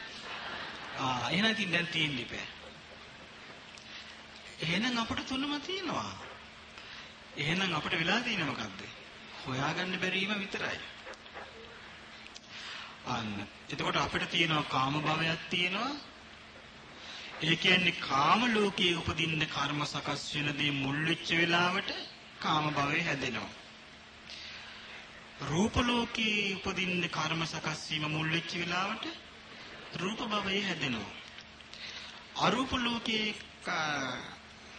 ආ එහෙනම් ඉතින් දැන් තියෙන්නේ බෑ. එහෙනම් අපිට තුනම තියෙනවා. එහෙනම් අපිට වෙලා තියෙන්නේ මොකද්ද? හොයාගන්න බැරිම විතරයි. අන්න. එතකොට අපිට තියෙනවා කාම භවයක් තියෙනවා. ඒ කියන්නේ කාම ලෝකයේ උපදින්න කර්ම සකස් වෙන දේ මුල් වෙච්ච වෙලාවට කාම භවය හැදෙනවා. රූප ලෝකයේ උපදින්න කර්ම සකස් වීම මුල් වෙච්ච වෙලාවට රූප භවය හැදෙනවා. අරූප ලෝකයේ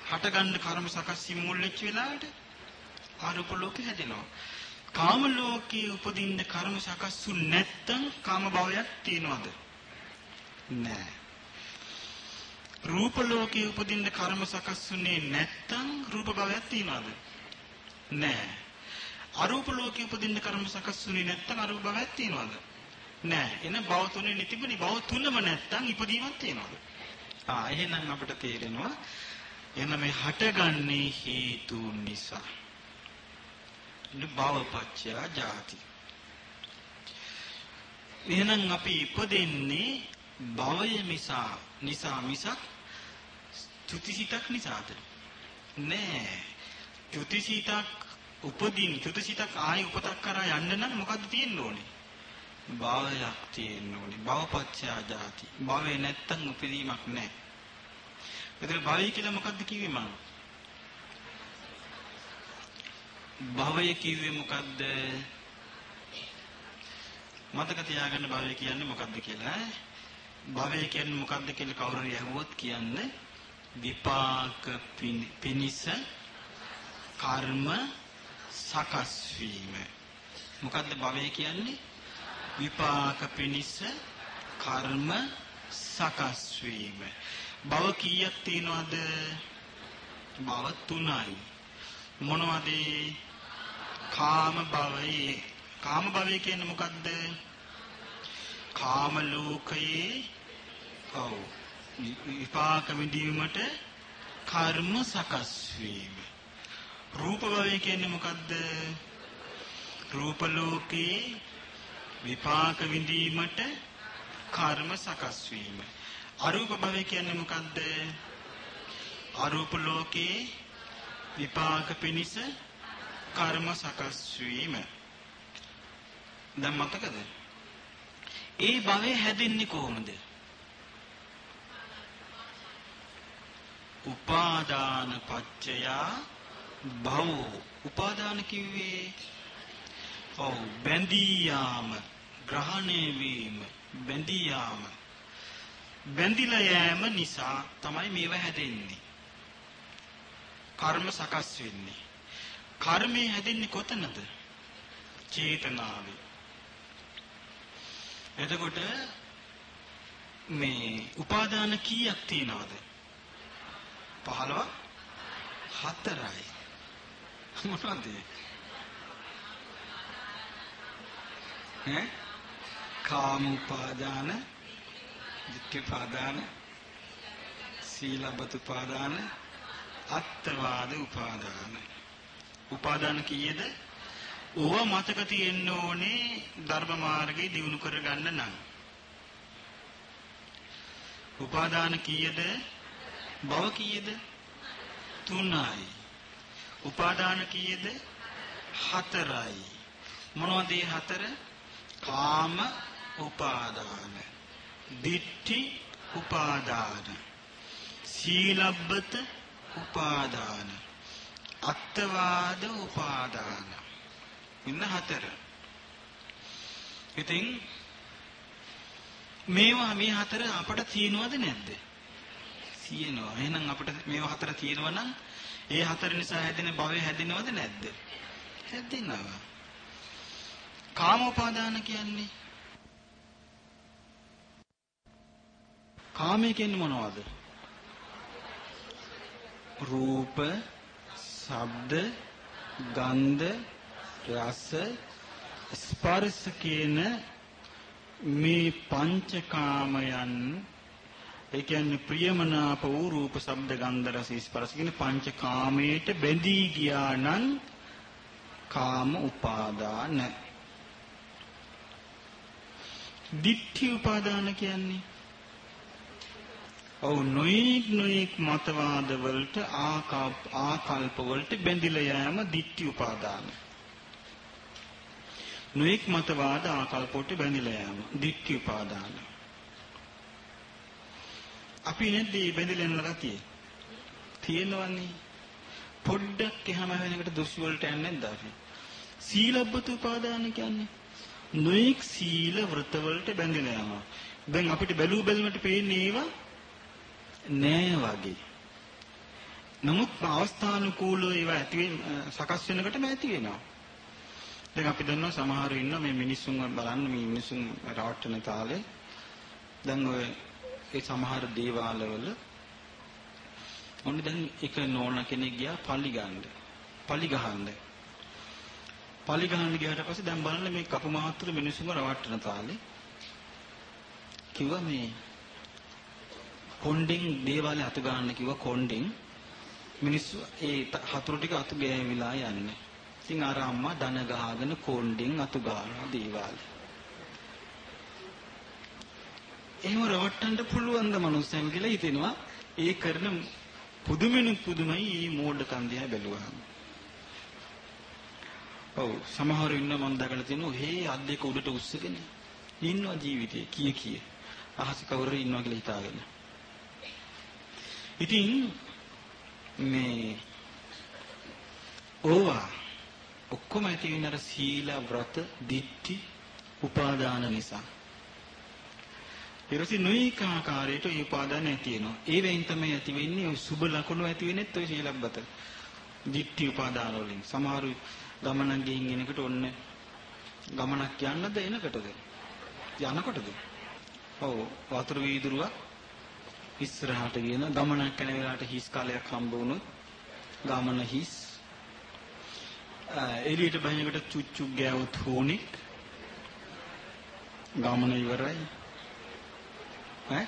හටගන්න කර්ම සකස් වීම මුල් වෙච්ච වෙලාවට අරූප ලෝකෙ හැදෙනවා. කාම ලෝකයේ උපදින්න කර්ම සකස්ු නැත්තම් කාම භවයක් තියනවද? නෑ. රූප ලෝකයේ උපදින්න කර්ම සකස්ුනේ නැත්තම් රූප භවයක් තියනවද? නෑ. අරූප ලෝකයේ උපදින්න කර්ම සකස්ුනේ නැත්තම් අරූප භවයක් තියනවද? නෑ. එන භව තුනේ නිතිබුනි භව තුනම නැත්තම් ඉපදීමක් තියනවද? ආ එහෙනම් අපිට තේරෙනවා එන මේ හටගන්නේ හේතු නිසා. භවපච්චය ජාති. එහෙනම් අපි ඉපදෙන්නේ භවය නිසා නිසා මිසක් චුතිසිතක් නිසාද? නෑ. චුතිසිතක් උපදින් චුතිසිතක් ආයි උපතක් කරා යන්න නම් මොකද්ද තියෙන්න ඕනේ? භවයක් තියෙන්න ඕනේ. භවපච්චය ජාති. භවේ නැත්තම් උපදීමක් නෑ. එතන භවය කියලා මොකද්ද කිව්වේ මම? භවය කිව්වේ මොකද්ද? මතක තියාගන්න භවය කියන්නේ මොකද්ද කියලා. භවය කියන්නේ මොකද්ද කියලා කවුරු හරි අහුවොත් කියන්නේ විපාක පිනිස කර්ම සකස් වීම. මොකද්ද භවය කියන්නේ? විපාක පිනිස කර්ම සකස් වීම. භව කීයක් තියෙනවද? භව තුනයි. මොනවද? කාම භවයේ කාම භවය කියන්නේ මොකද්ද? කාම ලෝකයේ ඔව් විපාක විඳීමට කර්ම සකස් වීම. රූප භවය කියන්නේ මොකද්ද? රූප ලෝකයේ විපාක විඳීමට කර්ම සකස් වීම. අරූප භවය කියන්නේ මොකද්ද? අරූප ලෝකයේ විපාක පිනිස කර්ම සකස් වීම. දැන් මතකද? ඒ භවය හැදෙන්නේ කොහොමද? උපාදාන පච්චය භව උපාදාන කිව්වේ ඔව් බැඳී යාම ග්‍රහණය වීම බැඳී යාම බැඳිලා යෑම නිසා තමයි මේව හැදෙන්නේ කර්ම සකස් වෙන්නේ කර්මය හැදෙන්නේ කොතනද? චේතනාවේ. එතකොට මේ උපාදාන කීයක් තියනවද? 15 හතරයි. මොනවද? ඈ? කාම උපාදාන, ditthi upadana සීලබ්බත උපාදාන අත්වාද උපාදාන උපාදාන කීයද? ඕව මතක තියෙන්න ඕනේ ධර්ම මාර්ගේ දිනු කරගන්න නම්. උපාදාන කීයද? භව කීයද? තුනයි. උපාදාන කීයද? හතරයි. මොනවද මේ හතර? කාම උපාදාන. දිට්ඨි උපාදාන. සීලබ්බත උපාදාන. අත්වාද උපාදාන. ඉන්න හතර. ඉතින් මේවා මේ හතර අපට තියෙනවද නැද්ද? තියෙනවා. එහෙනම් අපිට මේවා හතර තියෙනවා නම් ඒ හතර නිසා හැදෙන භවය හැදෙනවද නැද්ද? හැදෙනවා. කාමෝපාදාන කියන්නේ? කාමය කියන්නේ මොනවද? රූප, ශබ්ද, ගන්ධ, රස, ස්පර්ශ කියන මේ පංචකාමයන් ඒ කියන්නේ ප්‍රියමනාප වූ රූප, ශබ්ද, ගන්ධ, රස, ස්පර්ශ කියන පංචකාමයට බැඳී ගියා නම් කාම උපාදාන. දිට්ඨි උපාදාන කියන්නේ ඔව් නොයික් නොයික් මතවාද වලට ආකල්ප වලට බැඳිලා යෑම ditthi උපාදාන. නොයික් මතවාද ආකල්ප වලට බැඳිලා යෑම ditthi උපාදාන. අපි නැද්දී බැඳිලා යන ගතිය. තියෙනවන්නේ. පොඩ්ඩක් එහම වෙනකට දුස් වලට යන්නේ නැද්ද අපි? සීලබ්බත උපාදාන කියන්නේ නොයික් සීල වෘත වලට බැඳිලා යනවා. දැන් අපිට බැලූ බැලමට පේන්නේ ඒවා නෑ වගේ. නමුත් අවස්ථානුකූලව ඒවා ඇති සකස් වෙනකොටම ඇති වෙනවා. දැන් අපි දන්නවා සමහරව ඉන්නවා මේ මිනිස්සුන් බලන්න මේ මිනිස්සුන් රවට්ටන තාලේ දැන් ඔය ඒ සමහර දේවාලවල ඔන්න දැන් එක නෝන කෙනෙක් ගියා පලි ගන්න. පලි ගහන්න. පලි ගහන්න ගියාට පස්සේ දැන් බලන්න මේ කපු මහත්තුරු මිනිස්සුන්ව රවට්ටන තාලේ කිව්වා මේ කොණ්ඩෙන් දේවාලේ අතු ගන්න කිව්වා කොණ්ඩෙන් මිනිස්සු ඒ හතුරු ටික අතු ගෑවිලා යන්නේ. ඉතින් අර අම්මා දන ගහගෙන කොණ්ඩෙන් අතු ගන්නවා දේවාලේ. එහෙම රවට්ටන්න පුළුවන් ද මනුස්සයන් කියලා හිතෙනවා. ඒ කරන පුදුමෙනු පුදුමයි මේ මෝඩකම් දිහා බැලුවාම. ඔව් සමහරව ඉන්න මම දැකලා තියෙනවා හේ අත් දෙක උඩට උස්සගෙන ඉන්නවා ජීවිතේ කී කී අහස කවුරු ඉන්නවා කියලා හිතාගෙන. ඉතින් මේ ඕවා ඔක්කොම ඇති වෙන අර සීල ව්‍රත දිට්ඨි උපාදාන නිසා. ඊටසේ නොයික ආකාරයට ඒ උපාදාන ඇති වෙනවා. ඒ වෙයින් තමයි ඇති වෙන්නේ ඔය සුබ ලකුණු ඇති වෙන්නේත් ඔය සීලබ්බත දිට්ඨි උපාදාන වලින්. සමහරු ගමනක් ගිහින් එනකොට ඔන්න ගමනක් යන්නද එනකොටද? යනකොටද? ඔව් වතුර වීදුරුවක් ඉස්සරහට ගියන ගමනක් යන වෙලාවට හිස් කාලයක් හම්බ වුණොත් ගමන හිස්. එළියට බහිනකොට චුච්චු ගෑවුත් හෝනික්. ගමන ඉවරයි. ඈ?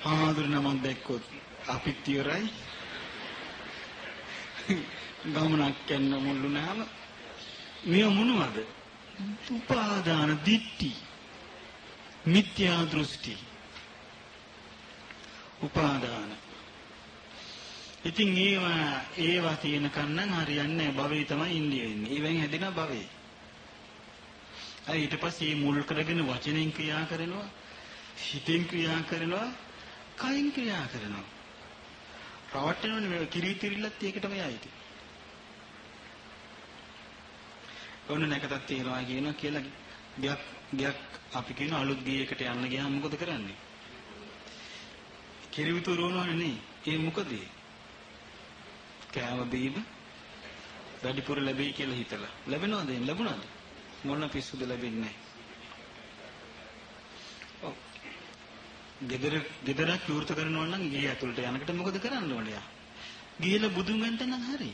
හාමුදුර නමක් දැක්කොත් අපිත් ඉවරයි. ගමනක් යන්න මුල්ුණාම මේ මොනවද? උපාදාන දිට්ටි. මිත්‍යා දෘෂ්ටි. උපාදාන. ඉතින් ඒවා ඒවා තියෙනකන් නම් හරියන්නේ නැහැ. භවේ තමයි ඉන්නේ වෙන්නේ. ඒවෙන් හැදෙන භවේ. අය ඊට පස්සේ මුල් කරගෙන වචනෙන් ක්‍රියා කරනවා, හිතෙන් ක්‍රියා කරනවා, කයින් ක්‍රියා කරනවා. රවට්ටනවනේ කිරිතිරිල්ලත් ඒකටම යයිති. ඔන්න නැකතක් තියනවා කියනවා කියලා ගයක් ගයක් අපි කියන අලුත් ගියකට යන්න ගියාම මොකද කරන්නේ? කිරිවිතු රෝනවනේ නේ. ඒ මොකද? කෑම බීම වැඩිපුර ලැබෙයි කියලා හිතලා. ලැබෙනවද? ලැබුණාද? මොන පිස්සුද ලැබෙන්නේ නැහැ. ගෙදර ගෙදරක් විවෘත කරනවා නම් ගේ ඇතුළට යනකොට මොකද කරන්න ඕනේ යා? ගිහලා බුදුන් වැඳ නම් හරි.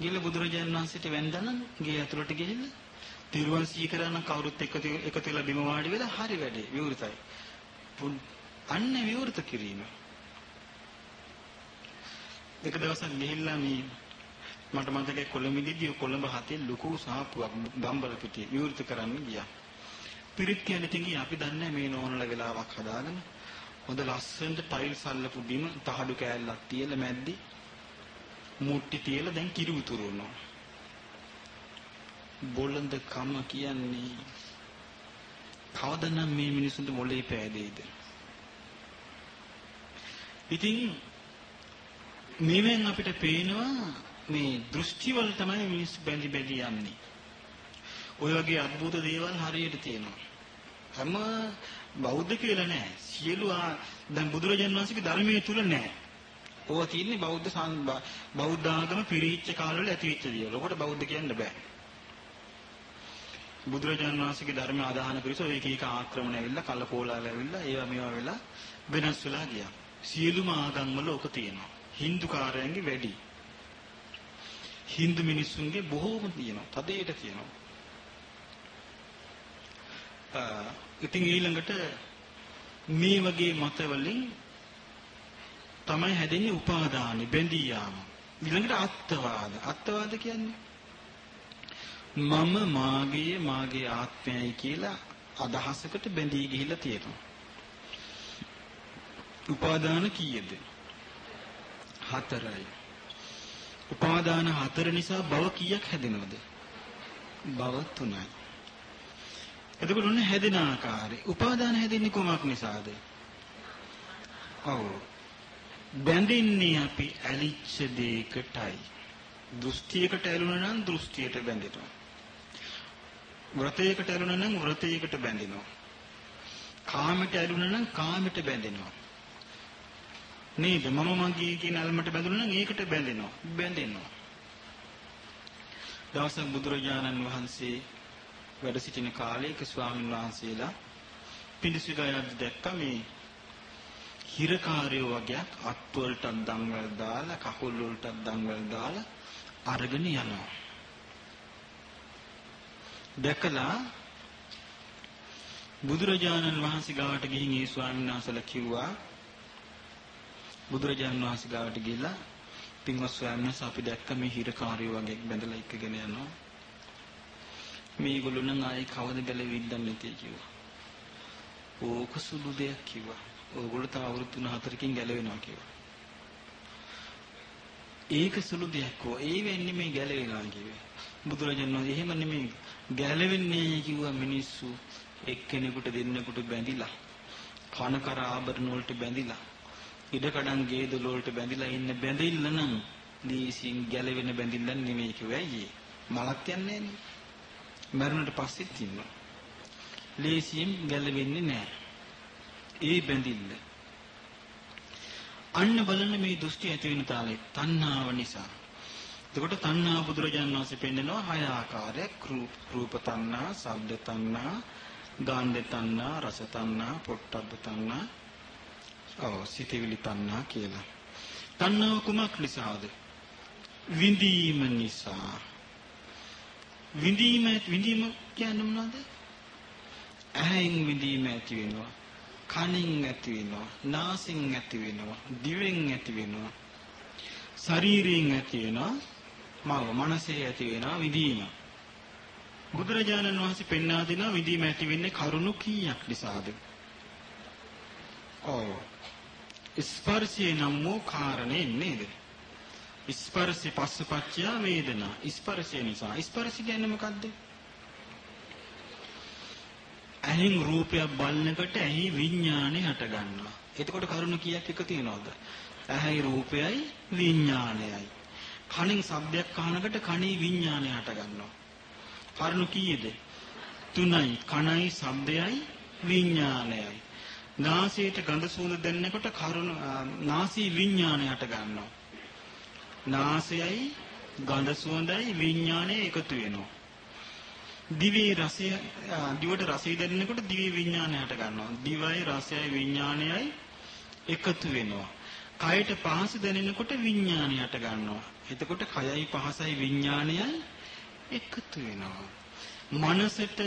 ගිහලා බුදුරජාණන් වහන්සේට වැඳ නම් ගේ ඇතුළට ගිහිල්ලා තිරුවන් සිහි කරන කවුරුත් එකතු එකතු වෙලා බිම වාඩි වෙලා හරි වැඩේ විවෘතයි. අන්න විවෘත කිරීම. එක දවසක් ගිහිල්ලා මේ මට මතකයි කොළඹදී කොළඹ හතේ ලොකු සාප්පුවක් ගම්බල පිටියේ විවෘත කරන්න ගියා. පිරිත් කියන්නේ තින්ගි අපි දන්නේ මේ නෝනලා වෙලාවක් හදාගෙන හොඳ ලස්සනට ටයිල්ස් අල්ලපු බිම තහඩු කෑල්ලක් තියලා මැද්දි මුට්ටි තියලා දැන් කිරි උතුරනවා. බොළඳ කම කියන්නේ කවදනම් මේ මිනිසුන්ට මොලේ පෑදෙයිද? ඉතින් මේවෙන් අපිට පේනවා මේ දෘෂ්ටි වල තමයි මිනිස්සු බැඳි බැඳි යන්නේ. ඔය වගේ අద్భుත දේවල් හරියට තියෙනවා. හැම බෞද්ධ කියලා නෑ. සියලු දැන් බුදුරජාණන් වහන්සේගේ ධර්මයේ තුල නෑ. ඕවා තියෙන්නේ බෞද්ධ බෞද්ධ ආගම පිරිච්ච කාලවල ඇතිවෙච්ච දේවල්. ඔකට බෞද්ධ කියන්න බෑ. බුදුරජාණන් වහන්සේගේ ධර්ම ආදාහන පිරිස ඔය එක එක ආක්‍රමණ ඇවිල්ලා කලකෝලාල ඇවිල්ලා ඒවා මේවා වෙලා වෙනස් වෙලා ගියා. සියලුම ආගම් වල ඔක තියෙනවා. Hindu කාරයන්ගේ වැඩි. Hindu මිනිස්සුන්ගේ බොහෝම තියෙනවා. තදේට තියෙනවා. ඉතින් ඊළඟට මේ වගේ මත වලින් තමයි හැදෙන්නේ උපාදානෙ බැඳී යාම. ඊළඟට අත්වාද. අත්වාද කියන්නේ මම මාගේ මාගේ ආත්මයයි කියලා අදහසකට බැඳී ගිහිල්ලා තියෙනවා. උපාදාන කීයද? හතරයි. උපාදාන හතර නිසා භව කීයක් හැදෙනවද? භව තුනයි. එතකොට ඔන්න හැදෙන ආකාරය. උපාදාන හැදෙන්නේ කොමක් නිසාද? ඔව්. බැඳින්නේ අපි ඇලිච්ච දෙයකටයි. දෘෂ්ටියකට ඇලුනා නම් දෘෂ්ටියට බැඳෙනවා. වෘතයකට ඇලුනා නම් වෘතයකට බැඳෙනවා. කාමයට ඇලුනා නම් කාමයට බැඳෙනවා. නේද? මම මගේ කියන අල්මට බැඳුණා නම් ඒකට බැඳෙනවා. බැඳෙනවා. දවසක් බුදුරජාණන් වහන්සේ වැඩ සිටින කාලයක ස්වාමීන් වහන්සේලා පිළිසිගයත් දැක්ක මේ හිරකාරයෝ වගේක් අත් වලට දම්වල දාලා කකුල් වලට දම්වල දාලා අරගෙන යනවා. දැකලා බුදුරජාණන් වහන්සේ ගාවට ගිහින් ඒ ස්වාමීන් වහන්සේලා කිව්වා බුදුරජාණන් වහන්සේ ගාවට ගිහිල්ලා පින්වත් ස්වාමීන් වහන්සේ අපි දැක්ක මේ හිරකාරයෝ වගේ බැඳලා එක්කගෙන යනවා. මේගොල්ලෝ නම් ආයේ කවද ගැලවෙයිද නැති කිව්වා. ඕක සුළු දෙයක් කිව්වා. ඕගොල්ලෝ තව අවුරුදු 3-4කින් ගැලවෙනවා කිව්වා. ඒක සුළු දෙයක් ඕ. ඒ වෙන්නේ මේ ගැලවෙනවා කිව්වේ. බුදුරජාණන් වහන්සේ එහෙම නෙමෙයි ගැලවෙන්නේ කිව්වා මිනිස්සු එක්කෙනෙකුට දෙන්නෙකුට බැඳිලා කන කර ආභරණ වලට බැඳිලා ඉඩකඩම් ගේ දොළ වලට බැඳිලා ඉන්න බැඳිල්ල නම් දීසින් ගැලවෙන බැඳිල්ල නෙමෙයි කිව්වා. අයියේ මලක් යන්නේ නෑනේ මරුණට පස්සෙත් ඉන්නවා. ලේසියෙන් ගැලවෙන්නේ නෑ ඒ බැඳිල්ල. අන්න බලන්න මේ දෘෂ්ටි ඇති වෙන තාලේ තණ්හාව නිසා. එතකොට තණ්හා බුදුරජාණන් වහන්සේ පෙන්නනවා හය ආකාරයක්. රූප තණ්හා, ශබ්ද තණ්හා, ගාන්ධ තණ්හා, රස තණ්හා, පොට්ටබ්බ තණ්හා, ඔව් සිතවිලි තණ්හා කියලා. තණ්හාව කුමක් නිසාද? විඳීම නිසා. විඳීම විඳීම කියන්නේ මොනවද? ඇහෙන් විඳීම ඇති වෙනවා. කනින් ඇති වෙනවා. නාසෙන් ඇති වෙනවා. දිවෙන් ඇති වෙනවා. ශරීරයෙන් ඇති වෙනවා. මව මනසේ ඇති වෙනා විදීම. බුදුරජාණන් වහන්සේ පෙන්වා දෙනවා විදීම ඇති වෙන්නේ කරුණු කීයක් නිසාද? ඔව්. ස්පර්ශය නම් වූ කාරණේ නේද? ස්පර්ශي පස්සපච්චය වේදනා. ස්පර්ශය නිසා. ස්පර්ශ කියන්නේ මොකද්ද? ඇහෙන් රූපයක් බලනකොට ඇහි විඥානය හට ගන්නවා. එතකොට කරුණු කීයක් එක තියෙනවද? ඇහැයි රූපයයි විඥානයයි. කණෙන් ශබ්දයක් අහනකොට කණේ විඥානය හට ගන්නවා. කරුණු කීයද? තුනයි. කණයි ශබ්දයයි විඥානයයි. නාසයට ගඳ සුවඳ දැනෙනකොට කරුණ නාසී විඥානය හට ගන්නවා. නාසයයි ගඳ සුවඳයි විඥානය එකතු වෙනවා. දිවේ රසය දිවට රසය දැනෙනකොට දිවේ විඥානය හට ගන්නවා. දිවයි රසයයි විඥානයයි එකතු වෙනවා. කයට පහස දැනෙනකොට විඥානය හට ගන්නවා. එතකොට කයයි පහසයි විඥානයයි එකතු වෙනවා. මනසට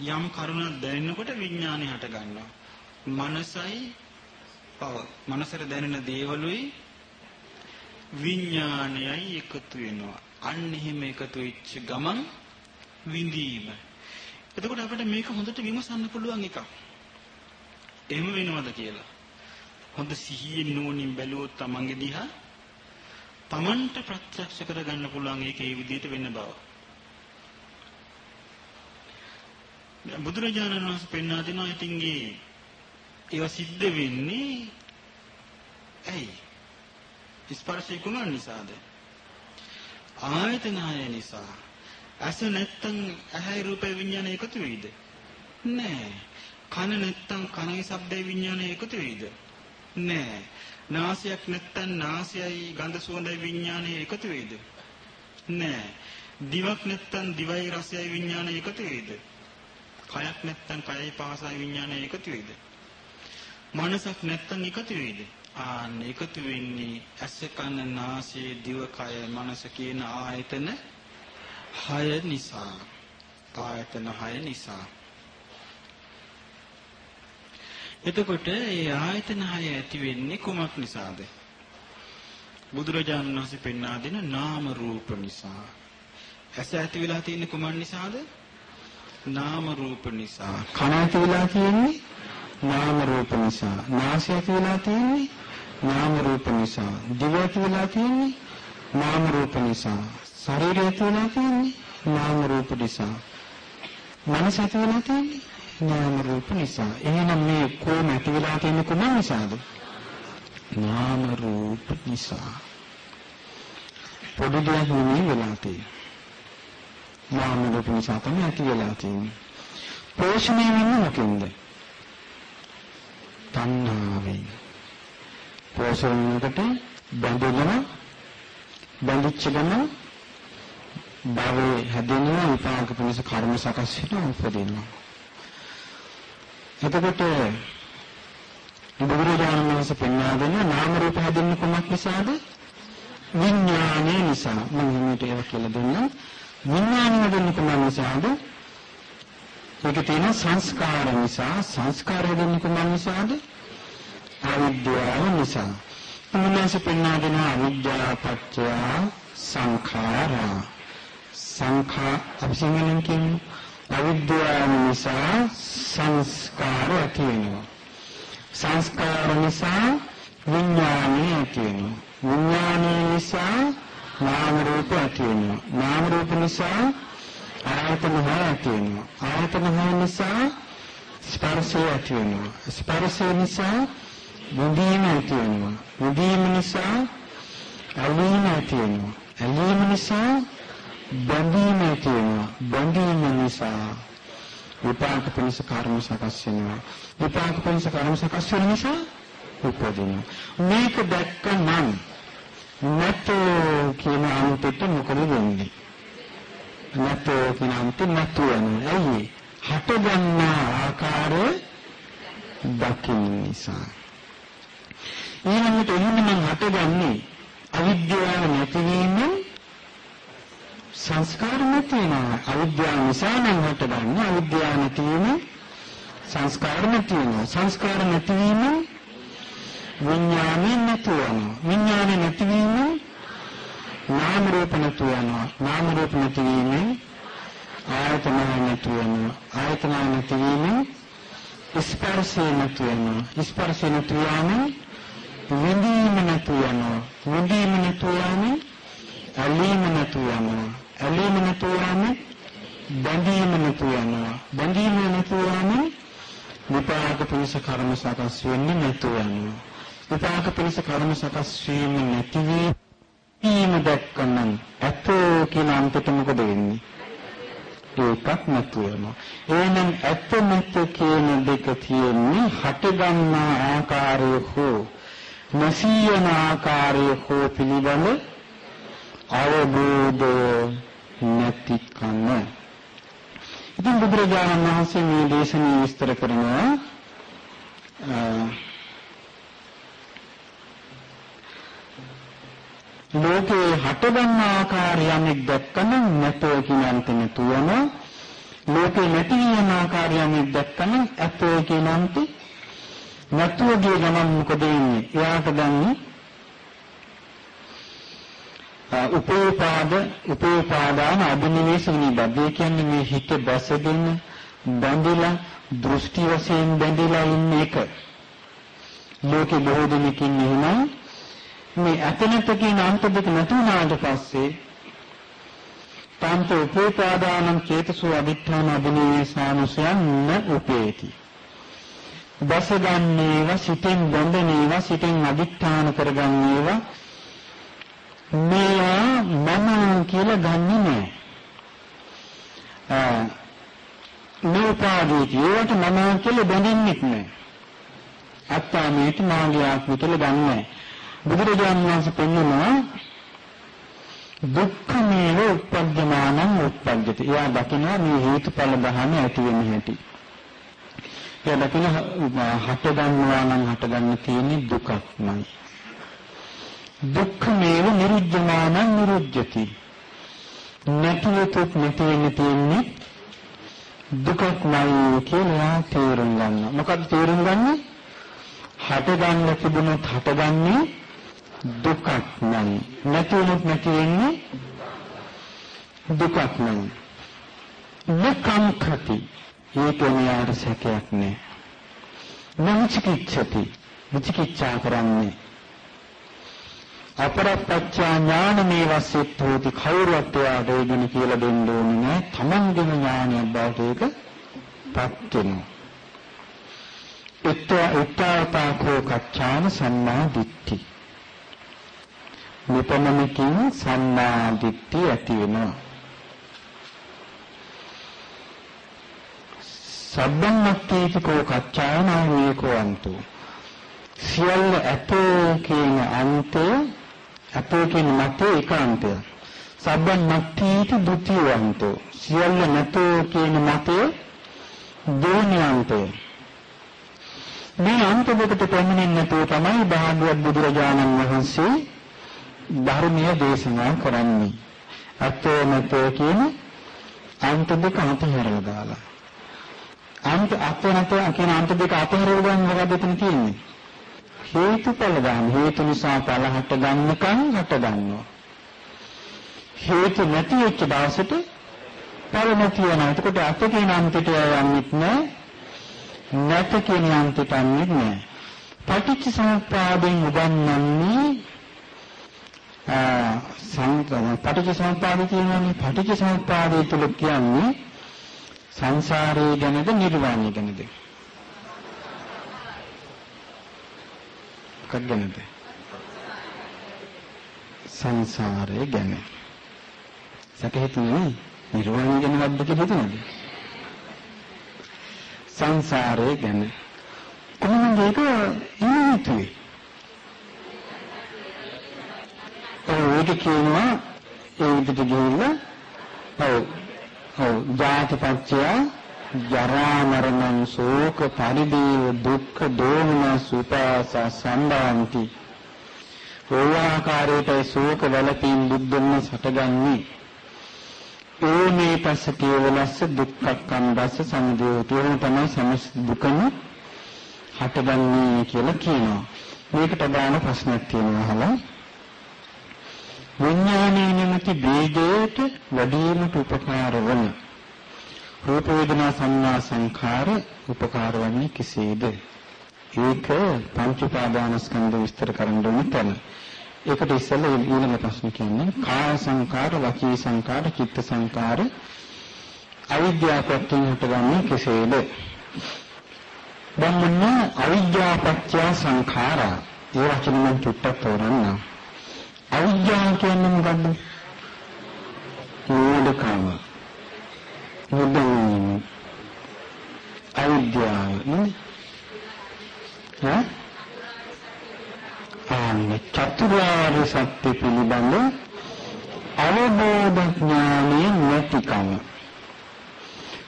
යම් කරුණක් දැනෙනකොට විඥානය හට ගන්නවා. මනසයි පව. මනසට දැනෙන දේවලුයි විඥානයයි එකතු වෙනවා. අන්න එහෙම එකතු වෙච්ච ගමන් විඳීම. එතකොට අපිට මේක හොඳට විමසන්න පුළුවන් එකක්. එහෙම වෙනවද කියලා. හොඳ සිහියෙන් නෝනින් බැලුවොත් තමන්ගේ දිහා තමන්ට ප්‍රත්‍යක්ෂ කරගන්න පුළුවන් ඒක ඒ විදිහට වෙන්න බව. බුදුරජාණන් වහන්සේ පෙන්වා දෙනවා ඉතින් ඒව සිද්ධ වෙන්නේ ඇයි? ස්පර්ශය කුමන නිසාද? ආයතනය නිසා. ඇස නැත්තම් ඇහැයි රූපේ විඥානය එකතු වෙයිද? නෑ. කන නැත්තම් කනයි ශබ්දේ විඥානය එකතු වෙයිද? නෑ. නාසයක් නැත්තම් නාසයයි ගඳ සුවඳයි විඥානය එකතු වෙයිද? නෑ. දිවක් නැත්තම් දිවයි රසයයි විඥානය එකතු වෙයිද? කයක් නැත්තම් කයයි පහසයි විඥානය එකතු වෙයිද? මනසක් නැත්තම් එකතු වෙයිද? ආන්න එකතු වෙන්නේ ඇස කන නාසය දිව කය මනස කියන ආයතන 6 නිසා. ආයතන 6 නිසා. එතකොට මේ ආයතන 6 ඇති වෙන්නේ කුමක් නිසාද? බුදුරජාණන් වහන්සේ පෙන්වා දෙන නාම රූප නිසා. ඇස ඇති වෙලා තියෙන්නේ කුමන් නිසාද? නාම රූප නිසා. කන ඇති වෙලා තියෙන්නේ නාම රූප නිසා. නාසය ඇති වෙලා තියෙන්නේ නාම රූප නිසා. දිව ඇති වෙලා තියෙන්නේ නාම රූප නිසා. ශරීරය ඇති වෙලා තියෙන්නේ නාම රූප නිසා. මනස ඇති වෙලා තියෙන්නේ නාම රූප නිසා. එහෙනම් මේ කොහොම ඇති වෙලා තියෙන්නේ කොහොම නිසාද? නාම රූප නිසා. පොඩි දෙයක් නෙමෙයි වෙලා තියෙන්නේ. නාම රූප නිසා තමයි ඇති වෙලා තියෙන්නේ. පෝෂණය වෙන්නේ මොකෙන්ද? තණ්හාවෙන් පෝෂණයකට බැඳෙනවා බැඳිච්ච ගමන් භවයේ හැදෙනවා විපාක පිණිස කර්ම සකස් වෙනවා උපදිනවා. එතකොට බුදුරජාණන් වහන්සේ පෙන්වා දෙන නාම රූප හැදෙන්නේ කොමක් නිසාද? විඥානය නිසා. මම මේකට ඒක කියලා දෙන්නම් විඥානය හැදෙන්නේ කොමක් නිසාද? ඒක තියෙන සංස්කාර නිසා සංස්කාර හැදෙන්නේ කොමක් නිසාද අවිද්‍යාව නිසා. උන්වහන්සේ පෙන්වා දෙන අවිද්‍යාව පත්‍ය සංඛාරා. සංඛා අපි සිංහලෙන් කියන්නේ අවිද්‍යාව නිසා සංස්කාර ඇති වෙනවා. සංස්කාර නිසා විඥානය ඇති වෙනවා. විඥානය නිසා නාම රූප ඇති වෙනවා. නාම රූප නිසා ආයතන හය ඇති වෙනවා. ආයතන හය නිසා ස්පර්ශය ඇති වෙනවා. ස්පර්ශය නිසා විඳීම ඇති වෙනවා. විඳීම නිසා ඇලීම ඇති වෙනවා. ඇලීම නිසා බැඳීම ඇති වෙනවා. බැඳීම නිසා විපාක පිණිස කර්ම සකස් වෙනවා. විපාක පිණිස කර්ම සකස් වෙන නිසා උපදිනවා. මේක දැක්කනම් නැතෝ කියන අන්තෙට මොකද වෙන්නේ? නැතෝ කියන අන්තෙ නැතු වෙනවා. ඇයි? හට ගන්නා ආකාරය දකින්න නිසා. ඊළඟට එහෙම නම් හටගන්නේ අවිද්‍යාව නැතිවීම සංස්කාර නැති වෙනවා. අවිද්‍යාව නිසා නම් හටගන්නේ අවිද්‍යාව නැතිවීම සංස්කාර නැති වෙනවා. සංස්කාර නැතිවීම විඥානෙ නැති වෙනවා. විඥානෙ නැතිවීම නාම රූප නැති වෙනවා. නාම රූප නැතිවීම ආයතන නැති වෙනවා. ආයතන නැතිවීම ස්පර්ශය නැති වෙනවා. ස්පර්ශය නැති වෙනවා විඳීම නැතු යනවා. විඳීම නැතු යන්නේ ඇලීම නැතු යනවා. ඇලීම නැතු යන්නේ බැඳීම නැතු යනවා. බැඳීම නැතු යන්නේ විපාක පිණිස කර්ම සකස් වෙන්නේ නැතු යනවා. විපාක පිණිස කර්ම සකස් වීම නැති වීම දැක්කනම් ඇතෝ කියන අන්තයට මොකද වෙන්නේ? ඒකක් නැතු වෙනවා. එහෙනම් ඇත්ත නැත්ත කියන දෙක තියෙන්නේ හට ගන්නා ආකාරය හෝ නොසියන ආකාරය හෝ පිළිබඳ අවබෝධ නැතිකම ඉතින් බුදුරජාණන් වහන්සේ මේ දේශනාව විස්තර කරනවා ලෝකේ හටගන්න ආකාරයක් දැක්කම නැතෝ කියන අන්තෙ තුවම ලෝකේ නැති වෙන ආකාරයෙන් දැක්කම ඇත්තෝ කියනන්ත නැතුව ගිය ගමන් මොකද වෙන්නේ? එයාට ගන්නේ උපෝපාද උපෝපාදාන අභිනිවේෂ නිබද්දේ කියන්නේ මේ හිත බැසගෙන බැඳිලා දෘෂ්ටි වශයෙන් බැඳිලා ඉන්න එක. ලෝකේ බොහෝ දෙනෙක් ඉන්නේ එහෙනම් මේ අතනත කියන අන්ත දෙක නැතුණාට පස්සේ තන්ත උපෝපාදානම් චේතසෝ අදිඨාන අභිනිවේෂානුසයන් න උපේති. බසගන්නේවා සිතෙන් බඳිනේවා සිතෙන් අදිඨාන කරගන්නේවා මේවා මම කියලා ගන්නෙ නෑ. ආ නෝපාදීති ඒවට මම කියලා බැඳින්නෙත් නෑ. අත්තා මේක මාගේ ආත්මය කියලා ගන්නෑ. බුදුරජාණන් වහන්සේ පෙන්වනවා දුක්ඛමේව උප්පජ්ජමානං උප්පජ්ජති. එයා දකිනවා මේ හේතුඵල ධහම ඇති වෙන හැටි. එයා දකින හට ගන්නවා නම් හට ගන්න තියෙන්නේ දුකක්මයි. දුක්ඛමේව නිරුද්ධමානං නිරුද්ධති. නැතිවෙත් නැති වෙන්න තියෙන්නේ දුකක්මයි කියලා තේරුම් ගන්න. මොකද තේරුම් ගන්නේ? හට ගන්න තිබුණොත් හටගන්නේ දුකක් නම්. නැති වුණොත් නැති වෙන්නේ දුකක් නම්. නකම් කති. ඒකේ යාර සැකයක් නෑ. නංචිකිච්ඡති විචිකිච්ඡා කරන්නේ. අපරප්පච්චා ඥානමේ වස්සෙත් හෝති. කවුරුත් එයාට ඒගෙන කියලා දෙන්න ඕනේ නෑ. තමන්ගේම ඥානයක් බවට ඒකපත් වෙනවා. ඉත්ත උත්තාපාකෝ කච්චාන සම්මා දිට්ඨි. මෙපමණකින් සම්මා දිට්ඨි ඇති වෙනවා සබ්බං මත්තේකෝ කච්චාන මේකෝ අන්තෝ සියල්ල ඇතෝ කියන අන්තය අපෝ කියන මතේ ඒකාන්තය. සබ්බන් මත්තීති ဒ ුතියවන්තෝ. සියල්ල නැතෝ කියන මතේ දෙවනියන්තය. මේ අන්ත දෙකට පැමිණෙන්නේ නැතුව තමයි භාගවත් බුදුරජාණන් වහන්සේ ධර්මීය දේශනා කරන්නේ. අතෝ නැතෝ කියන අන්ත දෙක අතහැරලා දාලා. අන්ත අතෝ නැතෝ කියන අන්ත දෙක අතහැරලා ගන්න මොකද එතන තියෙන්නේ? හේතුඵල දාන හේතු නිසා ඵල හට ගන්නකම් හට ගන්නවා. හේතු නැති වෙච්ච දවසට ඵල නැති වෙනවා. එතකොට අප කියන අන්තිට යන්නෙත් නෑ. නැත කියන අන්තිට යන්නෙත් නෑ. පටිච්ච සමුප්පාදයෙන් උගන්වන්නේ ආ සංකම පටිච්ච සමුප්පාදය කියනවානේ පටිච්ච සමුප්පාදය තුල කියන්නේ සංසාරය ගැනද නිර්වාණය ගැනද? මොකක් ගැනද? සංසාරය ගැන. සැක හිතුනේ නිර්වාණය ගැන වද්ද කියලා හිතුනද? සංසාරය ගැන. කොහොමද ඒක හිතුවේ? ඒක කියනවා ඒ විදිහට ගිහිල්ලා ඔව් ඔව් ජාතිපත්‍ය ජරා මරණං ශෝක පරිදේව දුක්ඛ දෝමනස් උපාස සම්භාන්ති ඕවාකාරයට ශෝක වලපින් බුද්ධන්න සටගන්නේ. ඕනේ පස්ස කේවලස්ස දුක්ඛක්ඛන්දස්ස සමුදයෝති එහෙම තමයි සමස් දුකම හටගන්නේ කියලා කියනවා. මේකට දාන ප්‍රශ්නයක් තියෙනවා අහලා. විඥානයේ නිමිති බීජයට වැඩිමට උපකාර වන රූප වේදනා සංඥා සංඛාර උපකාර වන්නේ කෙසේද? ඒක පංච උපාදානස්කන්ධ විස්තර කරන්න ඕන තැන. ඒකට ඉස්සෙල්ලා ඊළඟ ප්‍රශ්න කියන්නේ කාය සංඛාර, වචී සංඛාර, චිත්ත සංඛාර අවිද්‍යාවපත්යෙන් හටගන්නේ කෙසේද? දැන් මොන අවිද්‍යාවපත්‍ය සංඛාරා ඒ වචන මම චුට්ටක් තෝරන්න. අවිද්‍යාව කියන්නේ මොකද්ද? මෝඩකම. බුදුන් අවිද්‍යාව නේද? ඈ? ආන්නේ චතුරාර්ය සත්‍ය පිළිබඳ අවබෝධ ඥානය නැතිකම.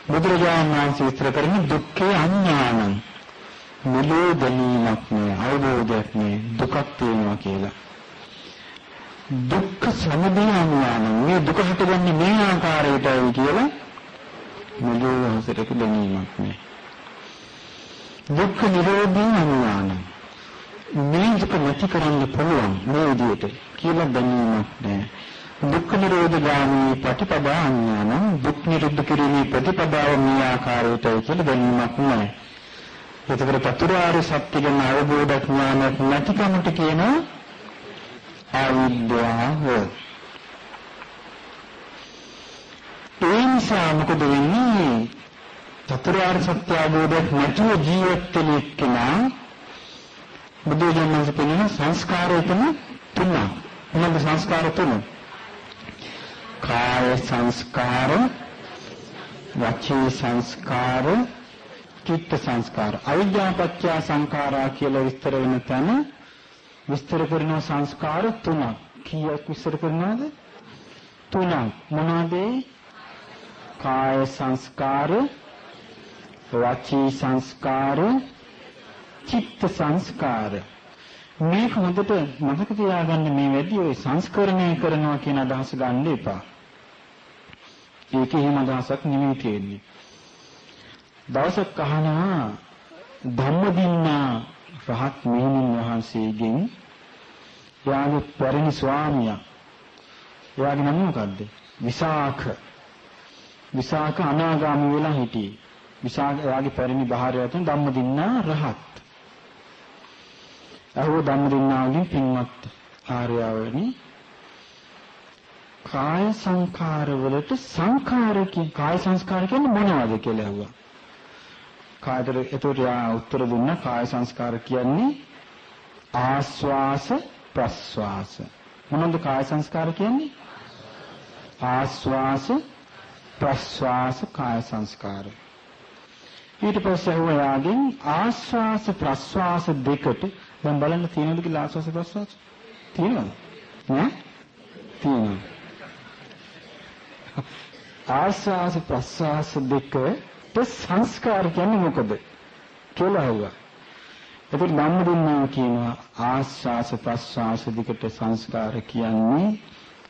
බුදුරජාණන් වහන්සේ විස්තර කරන්නේ දුක්ඛේ අඥානං. මුලෝ දැනීමක් නෑ අවබෝධයක් නෑ දුකක් තියෙනවා කියලා. දුක්ඛ සමුදය අඥානං මේ දුක හටගන්නේ මේ ආකාරයටයි කියලා මෙලෝ හසරක දැනීමක් නෑ. දුක්ඛ නිරෝධී අනුයාන. මේ දුක නැති කරන්න පුළුවන් මේ විදිහට කියලා දැනීමක් නෑ. දුක්ඛ නිරෝධ ගාමී ප්‍රතිපදා අඥාන දුක් නිරුද්ධ කිරීමේ ප්‍රතිපදාව මේ ආකාරයටයි කියලා දැනීමක් නෑ. එතකොට චතුරාර්ය සත්‍ය ගැන අවබෝධ ඥානයක් නැතිකමට කියන අවිද්‍යාව. ඒ නිසා මොකද වෙන්නේ? චතුරාර්ය සත්‍ය අවබෝධයක් නැතුව ජීවත් වෙන එක්කෙනා බුදු දහමේ පෙනෙන සංස්කාර උපන තුනක්. මොනවද සංස්කාර තුන? කාය සංස්කාර, වචී සංස්කාර, චිත්ත සංස්කාර. අවිද්‍යාපච්චය සංඛාරා කියලා විස්තර වෙන තැන විස්තර කරන සංස්කාර තුනක්. කීයක් විස්තර කරනවද? තුනක්. මොනවද? කාය සංස්කාර, වචී සංස්කාර, චිත්ත සංස්කාර. මේක හොඳට මතක තියාගන්න මේ වැඩි ඔය සංස්කරණය කරනවා කියන අදහස ගන්න එපා. ඒකේ එහෙම අදහසක් නෙමෙයි තියෙන්නේ. දවසක් අහනවා ධම්මදින්නා රහත් මෙහෙණින් වහන්සේගෙන් යාගේ පරිණි ස්වාමියා එයාගේ නම මොකද්ද? විසාඛ. විසාඛ අනාගාමී වෙලා හිටියේ. විසාඛ එයාගේ පරිණි බහාරයන් ධම්මදින්නා රහත්. අහුව ධම්මදින්නාගෙන් පින්වත් ආර්යවනි කාය සංඛාර වලට සංඛාර කාය සංස්කාර කියන්නේ මොනවද කියලා අහුවා. කායතර එතකොට යා උත්තර දුන්නා කාය සංස්කාර කියන්නේ ආස්වාස ප්‍රස්වාස. මොනවද කාය සංස්කාර කියන්නේ? ආස්වාස ප්‍රස්වාස කාය සංස්කාර. ඊට පස්සේ අහුවා යාගෙන් ආස්වාස ප්‍රස්වාස දෙකට දැන් බලන්න තියෙනවද කියලා ආස්වාස ප්‍රස්වාස? තියෙනවද? නෑ? තියෙනවා. ආස්වාස ප්‍රස්වාස දෙකට සංස්කාර කියන්නේ මොකද? කියලා අහුවා. එතකොට ධම්ම දුන්නා කියනවා ආස්වාස ප්‍රස්වාස දෙකට සංස්කාර කියන්නේ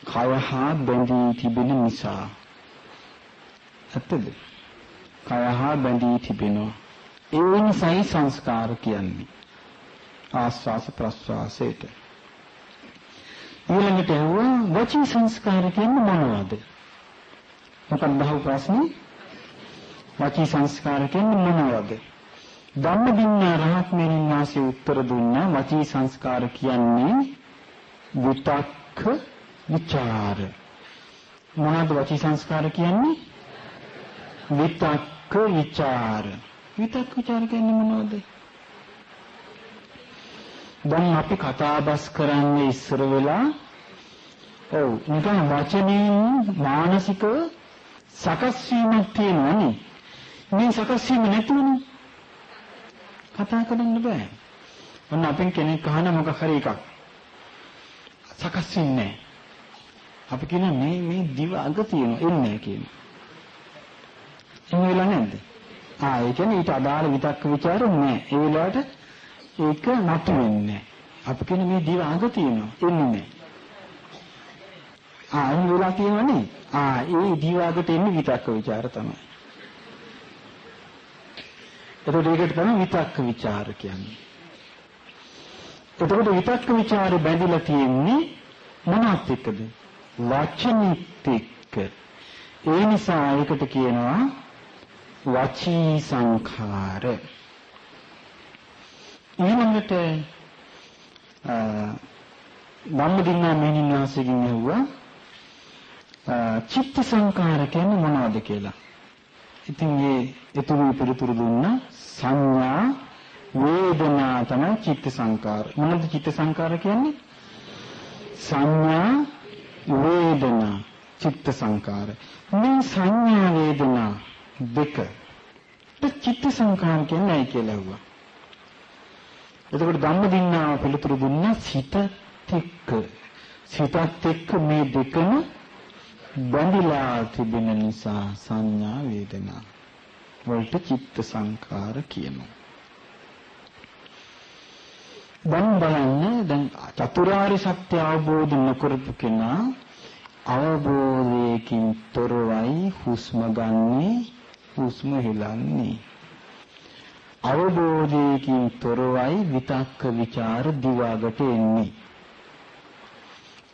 කය හා බැඳී තිබෙන නිසා. ඇත්තද? කය හා බැඳී තිබෙනවා. ඒ නිසායි සංස්කාර කියන්නේ. ආස්වාස ප්‍රස්වාසයට. ඊළඟට ඇහුවා වචී සංස්කාර කියන්නේ මොනවද? මොකක්ද අහපු ප්‍රශ්නේ? වචී සංස්කාර කියන්නේ මොනවද? ධම්මදින්න රහත් මෙරින් වාසේ උත්තර දුන්නා වචී සංස්කාර කියන්නේ විතක්ක විචාර. මොනවද වචී සංස්කාර කියන්නේ? විතක්ක විචාර. විතක්ක විචාර කියන්නේ මොනවද? දැන් අපි කතා බස් කරන්නේ ඉස්සර වෙලා ඔව් නිකන් වචනෙන් මානසික සකස් වීමක් තියෙනවනේ මේ සකස් වීම නැතුවනේ කතා කරන්න බෑ. ඔන්න අපෙන් කෙනෙක් අහන මොකක් හරි එකක්. සකස් වෙන්නේ නැහැ. අපි කියන මේ මේ දිව අග තියෙන එන්නේ කියන. එහෙම වෙලා නැද්ද? ආ ඒ කියන්නේ ඊට අදාළ විතක්ක ਵਿਚාර නැහැ. ඒ වෙලාවට ඒක නැතු වෙන්නේ. අපි කියන මේ දිව අග තියෙනවා එන්නේ නැහැ. ආ එහෙම වෙලා තියෙනවනේ. ආ ඒ දිව අගට එන්නේ විතක්ක ਵਿਚාර තමයි. එතකොට ඒකට තමයි විතක්ක ਵਿਚාර කියන්නේ. එතකොට විතක්ක ਵਿਚාරේ බැඳිලා තියෙන්නේ මොනවත් එක්කද? වචනෙත් එක්ක. ඒ නිසා ඒකට කියනවා වචී සංඛාර. ඊළඟට ධම්මදින්නා මෙහෙණින් වාසයෙන් ඇහුවා චිත්ත සංඛාර කියන්නේ මොනවද කියලා. ඉතින් ඒ ඊතුරු පිළිතුරු දුන්නා සංඥා වේදනා තමයි චිත්ත සංකාර. මොනවද චිත්ත සංකාර කියන්නේ? සංඥා වේදනා චිත්ත සංකාර. මේ සංඥා වේදනා දෙක චිත්ත සංකාර කියන්නේ කියලා ඇහුවා. එතකොට ධම්මදින්නාව පිළිතුරු දුන්නා සිතත් එක්ක සිතත් එක්ක මේ දෙකම බැඳිලා තිබෙන නිසා සංඥා වේදනා වලට චිත්ත සංකාර කියනවා. දැන් බලන්න දැන් චතුරාර්ය සත්‍ය අවබෝධ නොකරපු කෙනා අවබෝධයකින් තොරවයි හුස්ම ගන්නේ හුස්ම හෙලන්නේ. අවබෝධයකින් තොරවයි විතක්ක ਵਿਚාර දිවාගට එන්නේ.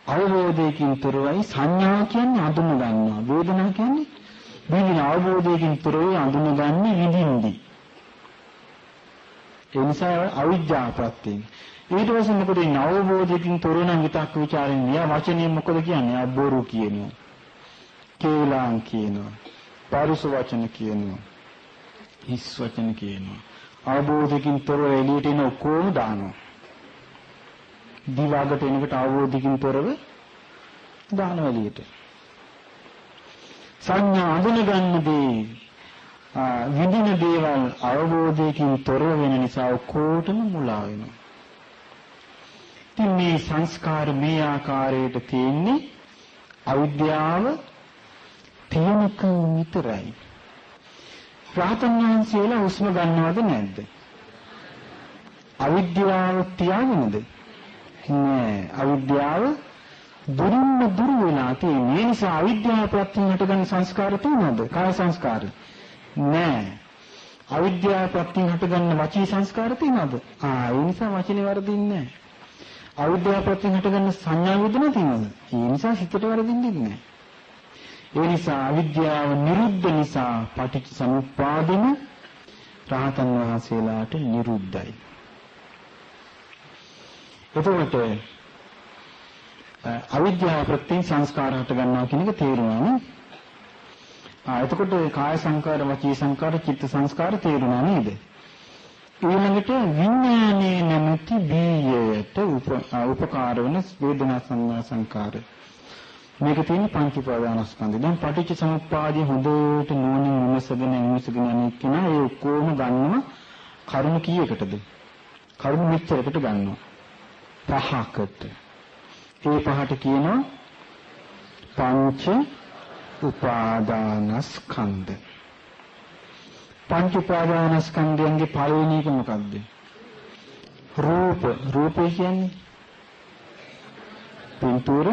අවබෝධයකින් තොරවයි සංඥා කියන්නේ අඳුන ගන්නවා. වේදනා කියන්නේ විඳින අවබෝධයකින් තොරව අඳුනගන්නේ විඳින්දි. ඒ නිසා අවිද්‍යාව ප්‍රත්‍යයෙන්. ඊට පස්සේ මොකද ඉන්නේ අවබෝධයකින් තොර නම් විතක්ක ਵਿਚාරෙන් නිය වචනේ මොකද කියන්නේ? අබ්බෝරු කියනවා. කේලාම් කියනවා. පාරුස වචන කියනවා. හිස් වචන කියනවා. අවබෝධයකින් තොරව එළියට එන ඔක්කොම දානවා. දිවාගට එනකොට අවබෝධයකින් තොරව දානවා එළියට. සංඥා අඳුන ගන්න දේ විඳින දේවල් අවබෝධයකින් තොර වෙන නිසා ඔක්කොටම මුලා වෙනවා. ඉතින් මේ සංස්කාර මේ ආකාරයට තියෙන්නේ අවිද්‍යාව තියෙනකම් විතරයි. රාතන් වහන්සේලා හුස්ම ගන්නවද නැද්ද? අවිද්‍යාව තියාගෙනද? නෑ අවිද්‍යාව දුරින්ම දුර වෙලා තියෙන. ඒ නිසා අවිද්‍යාව ප්‍රත්‍යයෙන් හටගන්න සංස්කාර තියෙනවද? කාය සංස්කාර. නෑ. අවිද්‍යාව ප්‍රත්‍යයෙන් හටගන්න වචී සංස්කාර තියෙනවද? ආ ඒ නිසා වචනේ වරදින්නේ නෑ. අවිද්‍යාව ප්‍රත්‍යයෙන් හටගන්න සංඥා වේදනා තියෙනවද? ඒ නිසා හිතට වරදින්නේ නෑ. ඒ නිසා අවිද්‍යාව නිරුද්ධ නිසා පටිච්ච සමුප්පාදෙම රහතන් වහන්සේලාට නිරුද්ධයි. එතකොට අවිද්‍යාව ප්‍රත්‍යයෙන් සංස්කාර හට ගන්නවා කියන එක තේරුණා නේ? ආ එතකොට කාය සංකාර, වචී සංකාර, චිත්ත සංස්කාර තේරුණා නේද? ඊළඟට විඥානයේ නැමැති බීජයට උපකාර වන වේදනා සංඥා සංකාර. මේක තියෙන පංච උපාදානස්කන්ධය. දැන් පටිච්ච සමුප්පාදයේ හොඳට නෝනින් විමසගෙන විමසගෙන යන කෙනා ඒ ඔක්කොම ගන්නවා කරුණු කීයකටද? කරුණු මෙච්චරකට ගන්නවා. පහකට. ඒ පහට කියනවා පංච උපාදානස්කන්ධ. පංච උපාදානස්කන්ධයන්ගේ පළවෙනි එක මොකක්ද? රූප. රූපය කියන්නේ පින්තූර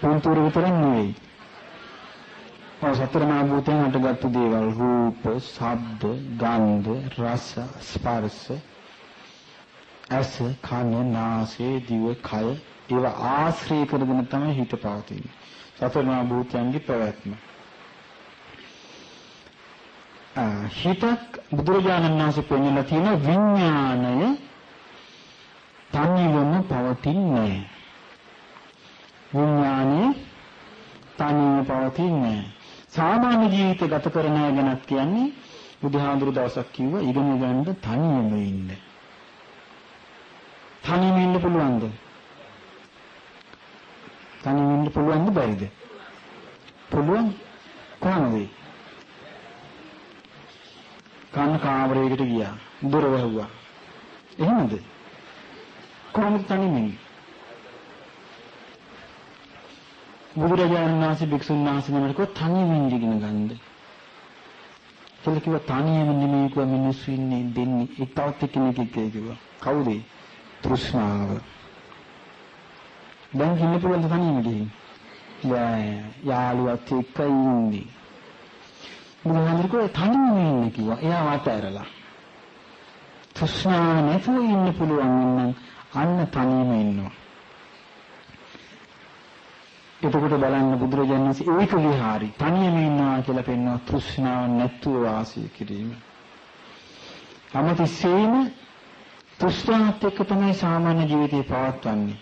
පින්තූර විතරක් නෙවෙයි. ඔය සතර මහා භූතයන් හටගත්තු දේවල් රූප, ශබ්ද, ගන්ධ, රස, ස්පර්ශ, ඇස, කන, නාසය, දිව, කය ඒවා ආශ්‍රය කරගෙන තමයි හිත පවතින්නේ. සතර මහා භූතයන්ගේ පැවැත්ම. හිතක් බුදුරජාණන් වහන්සේ පෙන්වලා තියෙන විඥාණය තනිවම පවතින්නේ විඥානේ තනියම පවතින්නේ සාමාන්‍ය ජීවිත ගත කරන අය ගැනත් කියන්නේ බුදුහාඳුරු දවසක් කිව්වා ඉගෙන ගන්න තනියම ඉන්න. තනියම ඉන්න පුළුවන්ද? තනියම ඉන්න පුළුවන්ද බැරිද? පුළුවන් කොහොමද? කන කාමරයකට ගියා. දොර වැහුවා. එහෙමද? කොහොමද තනියම ඉන්නේ? බුදුරජාණන් වහන්සේ භික්ෂුන් වහන්සේ නමකට කිව්වා තනියම ඉඳගෙන ගන්නද. කියලා කිව්වා තනියම නෙමෙයි කිව්වා මිනිස්සු ඉන්නේ දෙන්නේ. ඒ තවත් කෙනෙක් එක්ක කිව්වා. කවුද? තෘෂ්ණාව. දැන් ඉන්න පුළුවන් තනියම ගිහින්. යා යාළුවත් එක්ක ඉන්නේ. බුදුහාමුදුරුවෝ කිව්වා තනියම ඉන්නේ කිව්වා. එයා වට ඇරලා. තෘෂ්ණාව නැතුව ඉන්න පුළුවන් නම් අන්න තනියම ඉන්නවා. එතකොට බලන්න බුදුරජාණන් වහන්සේ ඒක විහාරි තනියම ඉන්නවා කියලා පෙන්වන තෘෂ්ණාව නැතුව වාසය කිරීම. අමතිස්සේම තෘෂ්ණාවත් එක්ක තමයි සාමාන්‍ය ජීවිතේ පවත්වන්නේ.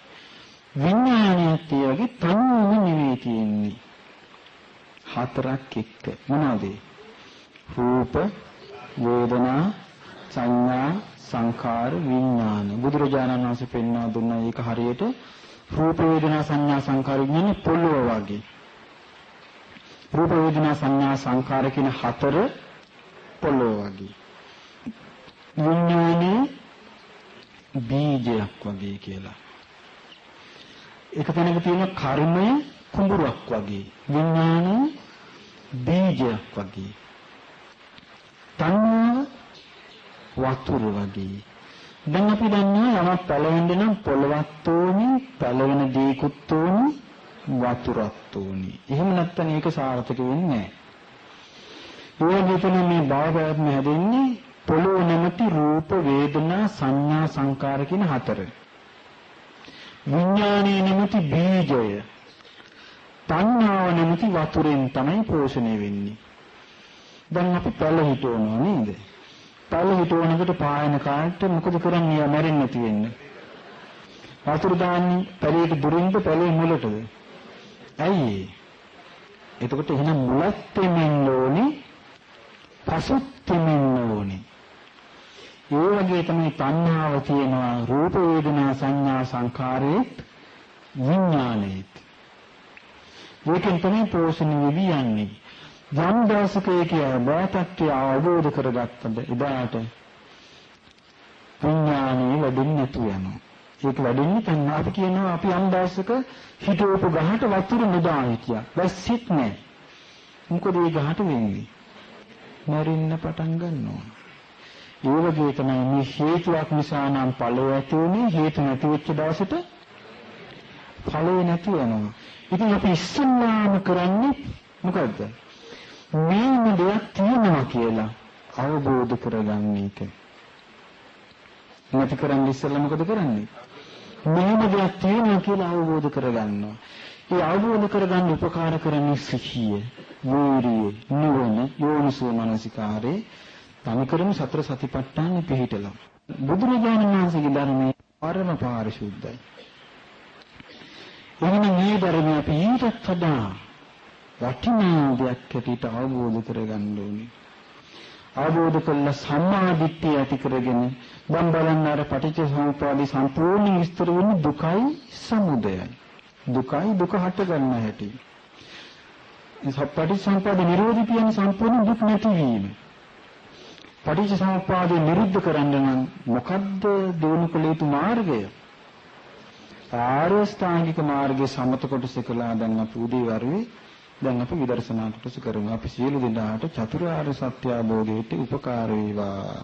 විඥානයත් ඒ වගේ තනියම නෙවෙයි තියෙන්නේ. හතරක් එක්ක මොනවද? රූප, වේදනා, සංඥා, සංකාර, විඥාන. බුදුරජාණන් වහන්සේ පෙන්වා දුන්නා ඒක හරියට රූප වේදනා සංඥා සංකාර විඥානේ පොළොව වගේ. රූප වේදනා සංඥා සංකාර කියන හතර පොළොව වගේ. විඥානේ බීජයක් වගේ කියලා. එක තැනක තියෙන කර්මය කුඹුරක් වගේ. විඥානය බීජයක් වගේ. තණ්හාව වතුර වගේ. දැන් අපි දන්නවා යමක් පැලවෙන්න නම් පොළවක් ඕනි, පැලවෙන දේකුත් ඕනි, වතුරත් ඕනි. එහෙම නැත්නම් ඒක සාර්ථක වෙන්නේ නැහැ. ඒ විතර මේ භවයත්ම හැදෙන්නේ පොළොව නැමැති රූප වේදනා සංඥා සංකාර කියන හතර. විඥානයේ නැමැති බීජය තණ්හාව නැමැති වතුරෙන් තමයි පෝෂණය වෙන්නේ. දැන් අපි පැල හිටවනවා නේද? පැල හිටවනකොට පායන කාලට මොකද කරන්නේ? මැරෙන්නේ නැති වෙන්නේ. වතුර දාන්නේ පැලේට දුරින්ද පැලේ මුලටද? ඇයි එතකොට එහෙනම් මුලත් තෙමෙන්න ඕනේ පසුත් තෙමෙන්න ඕනේ. ඒ වගේ තමයි තණ්හාව තියෙනවා රූප වේදනා සංඥා සංකාරේත් විඥානේත්. ඒකෙන් තමයි පෝෂණය වෙවි යන්නේ. යම් දවසක ඒකේ බාතත්වය අවබෝධ කරගත්තද එදාට විඥානේ වැඩින්නේ නැතු යනවා. ඒක වැඩින්නේ තණ්හා අපි කියනවා අපි යම් දවසක හිතෝප ගහට වතුර මුදා හිටියා. දැස්සෙත් නැහැ. මොකද ඒ ගහට වෙන්නේ? මරින්න පටන් ගන්නවා. ඒ වගේ තමයි මේ හේතුවක් නිසා නම් ඵලය ඇති උනේ හේතු නැති වෙච්ච දවසට ඵලය නැති වෙනවා. ඉතින් අපි ඉස්සල්ලාම කරන්නේ මොකද්ද? මේම දෙයක් තියෙනවා කියලා අවබෝධ කරගන්න එක. නැති කරන්නේ ඉස්සල්ලා මොකද කරන්නේ? මේම දෙයක් තියෙනවා කියලා අවබෝධ කරගන්නවා. ඒ අවබෝධ කරගන්න උපකාර කරන්නේ සිහිය, වීරිය, නුවණ, යෝනිසෝ මනසිකාරේ තනිකරම සතර සතිපට්ඨානෙ පිළිහිටලා. බුදුරජාණන් වහන්සේගේ ධර්මයේ පරම පාරිශුද්ධයි. එහෙනම් මේ ධර්මය අපි ඊටත් වඩා වටිනා දෙයක් හැටියට අවබෝධ කරගන්න ඕනේ. අවබෝධ කළ සම්මා දිට්ඨිය ඇති කරගෙන දැන් බලන්න අර පටිච්ච සමුප්පාදේ සම්පූර්ණ විස්තර වෙන්නේ දුකයි සමුදයයි. දුකයි දුක හට ගන්න හැටි. මේ පටිච්ච සමුප්පාදේ නිරෝධී කියන්නේ සම්පූර්ණ දුක් නැතිවීම. පටිච්ච සමුප්පාදේ නිරුද්ධ කරන්න නම් මොකද්ද දිනු කළ යුතු මාර්ගය? ආර්ය ස්ථාංගික මාර්ගයේ සමත කොටස කළා දැන් අපි උදේ වරුවේ දැන් අපි විදර්ශනා කොටස කරමු. අපි සියලු දෙනාට චතුරාර්ය සත්‍ය අවබෝධයට උපකාර වේවා.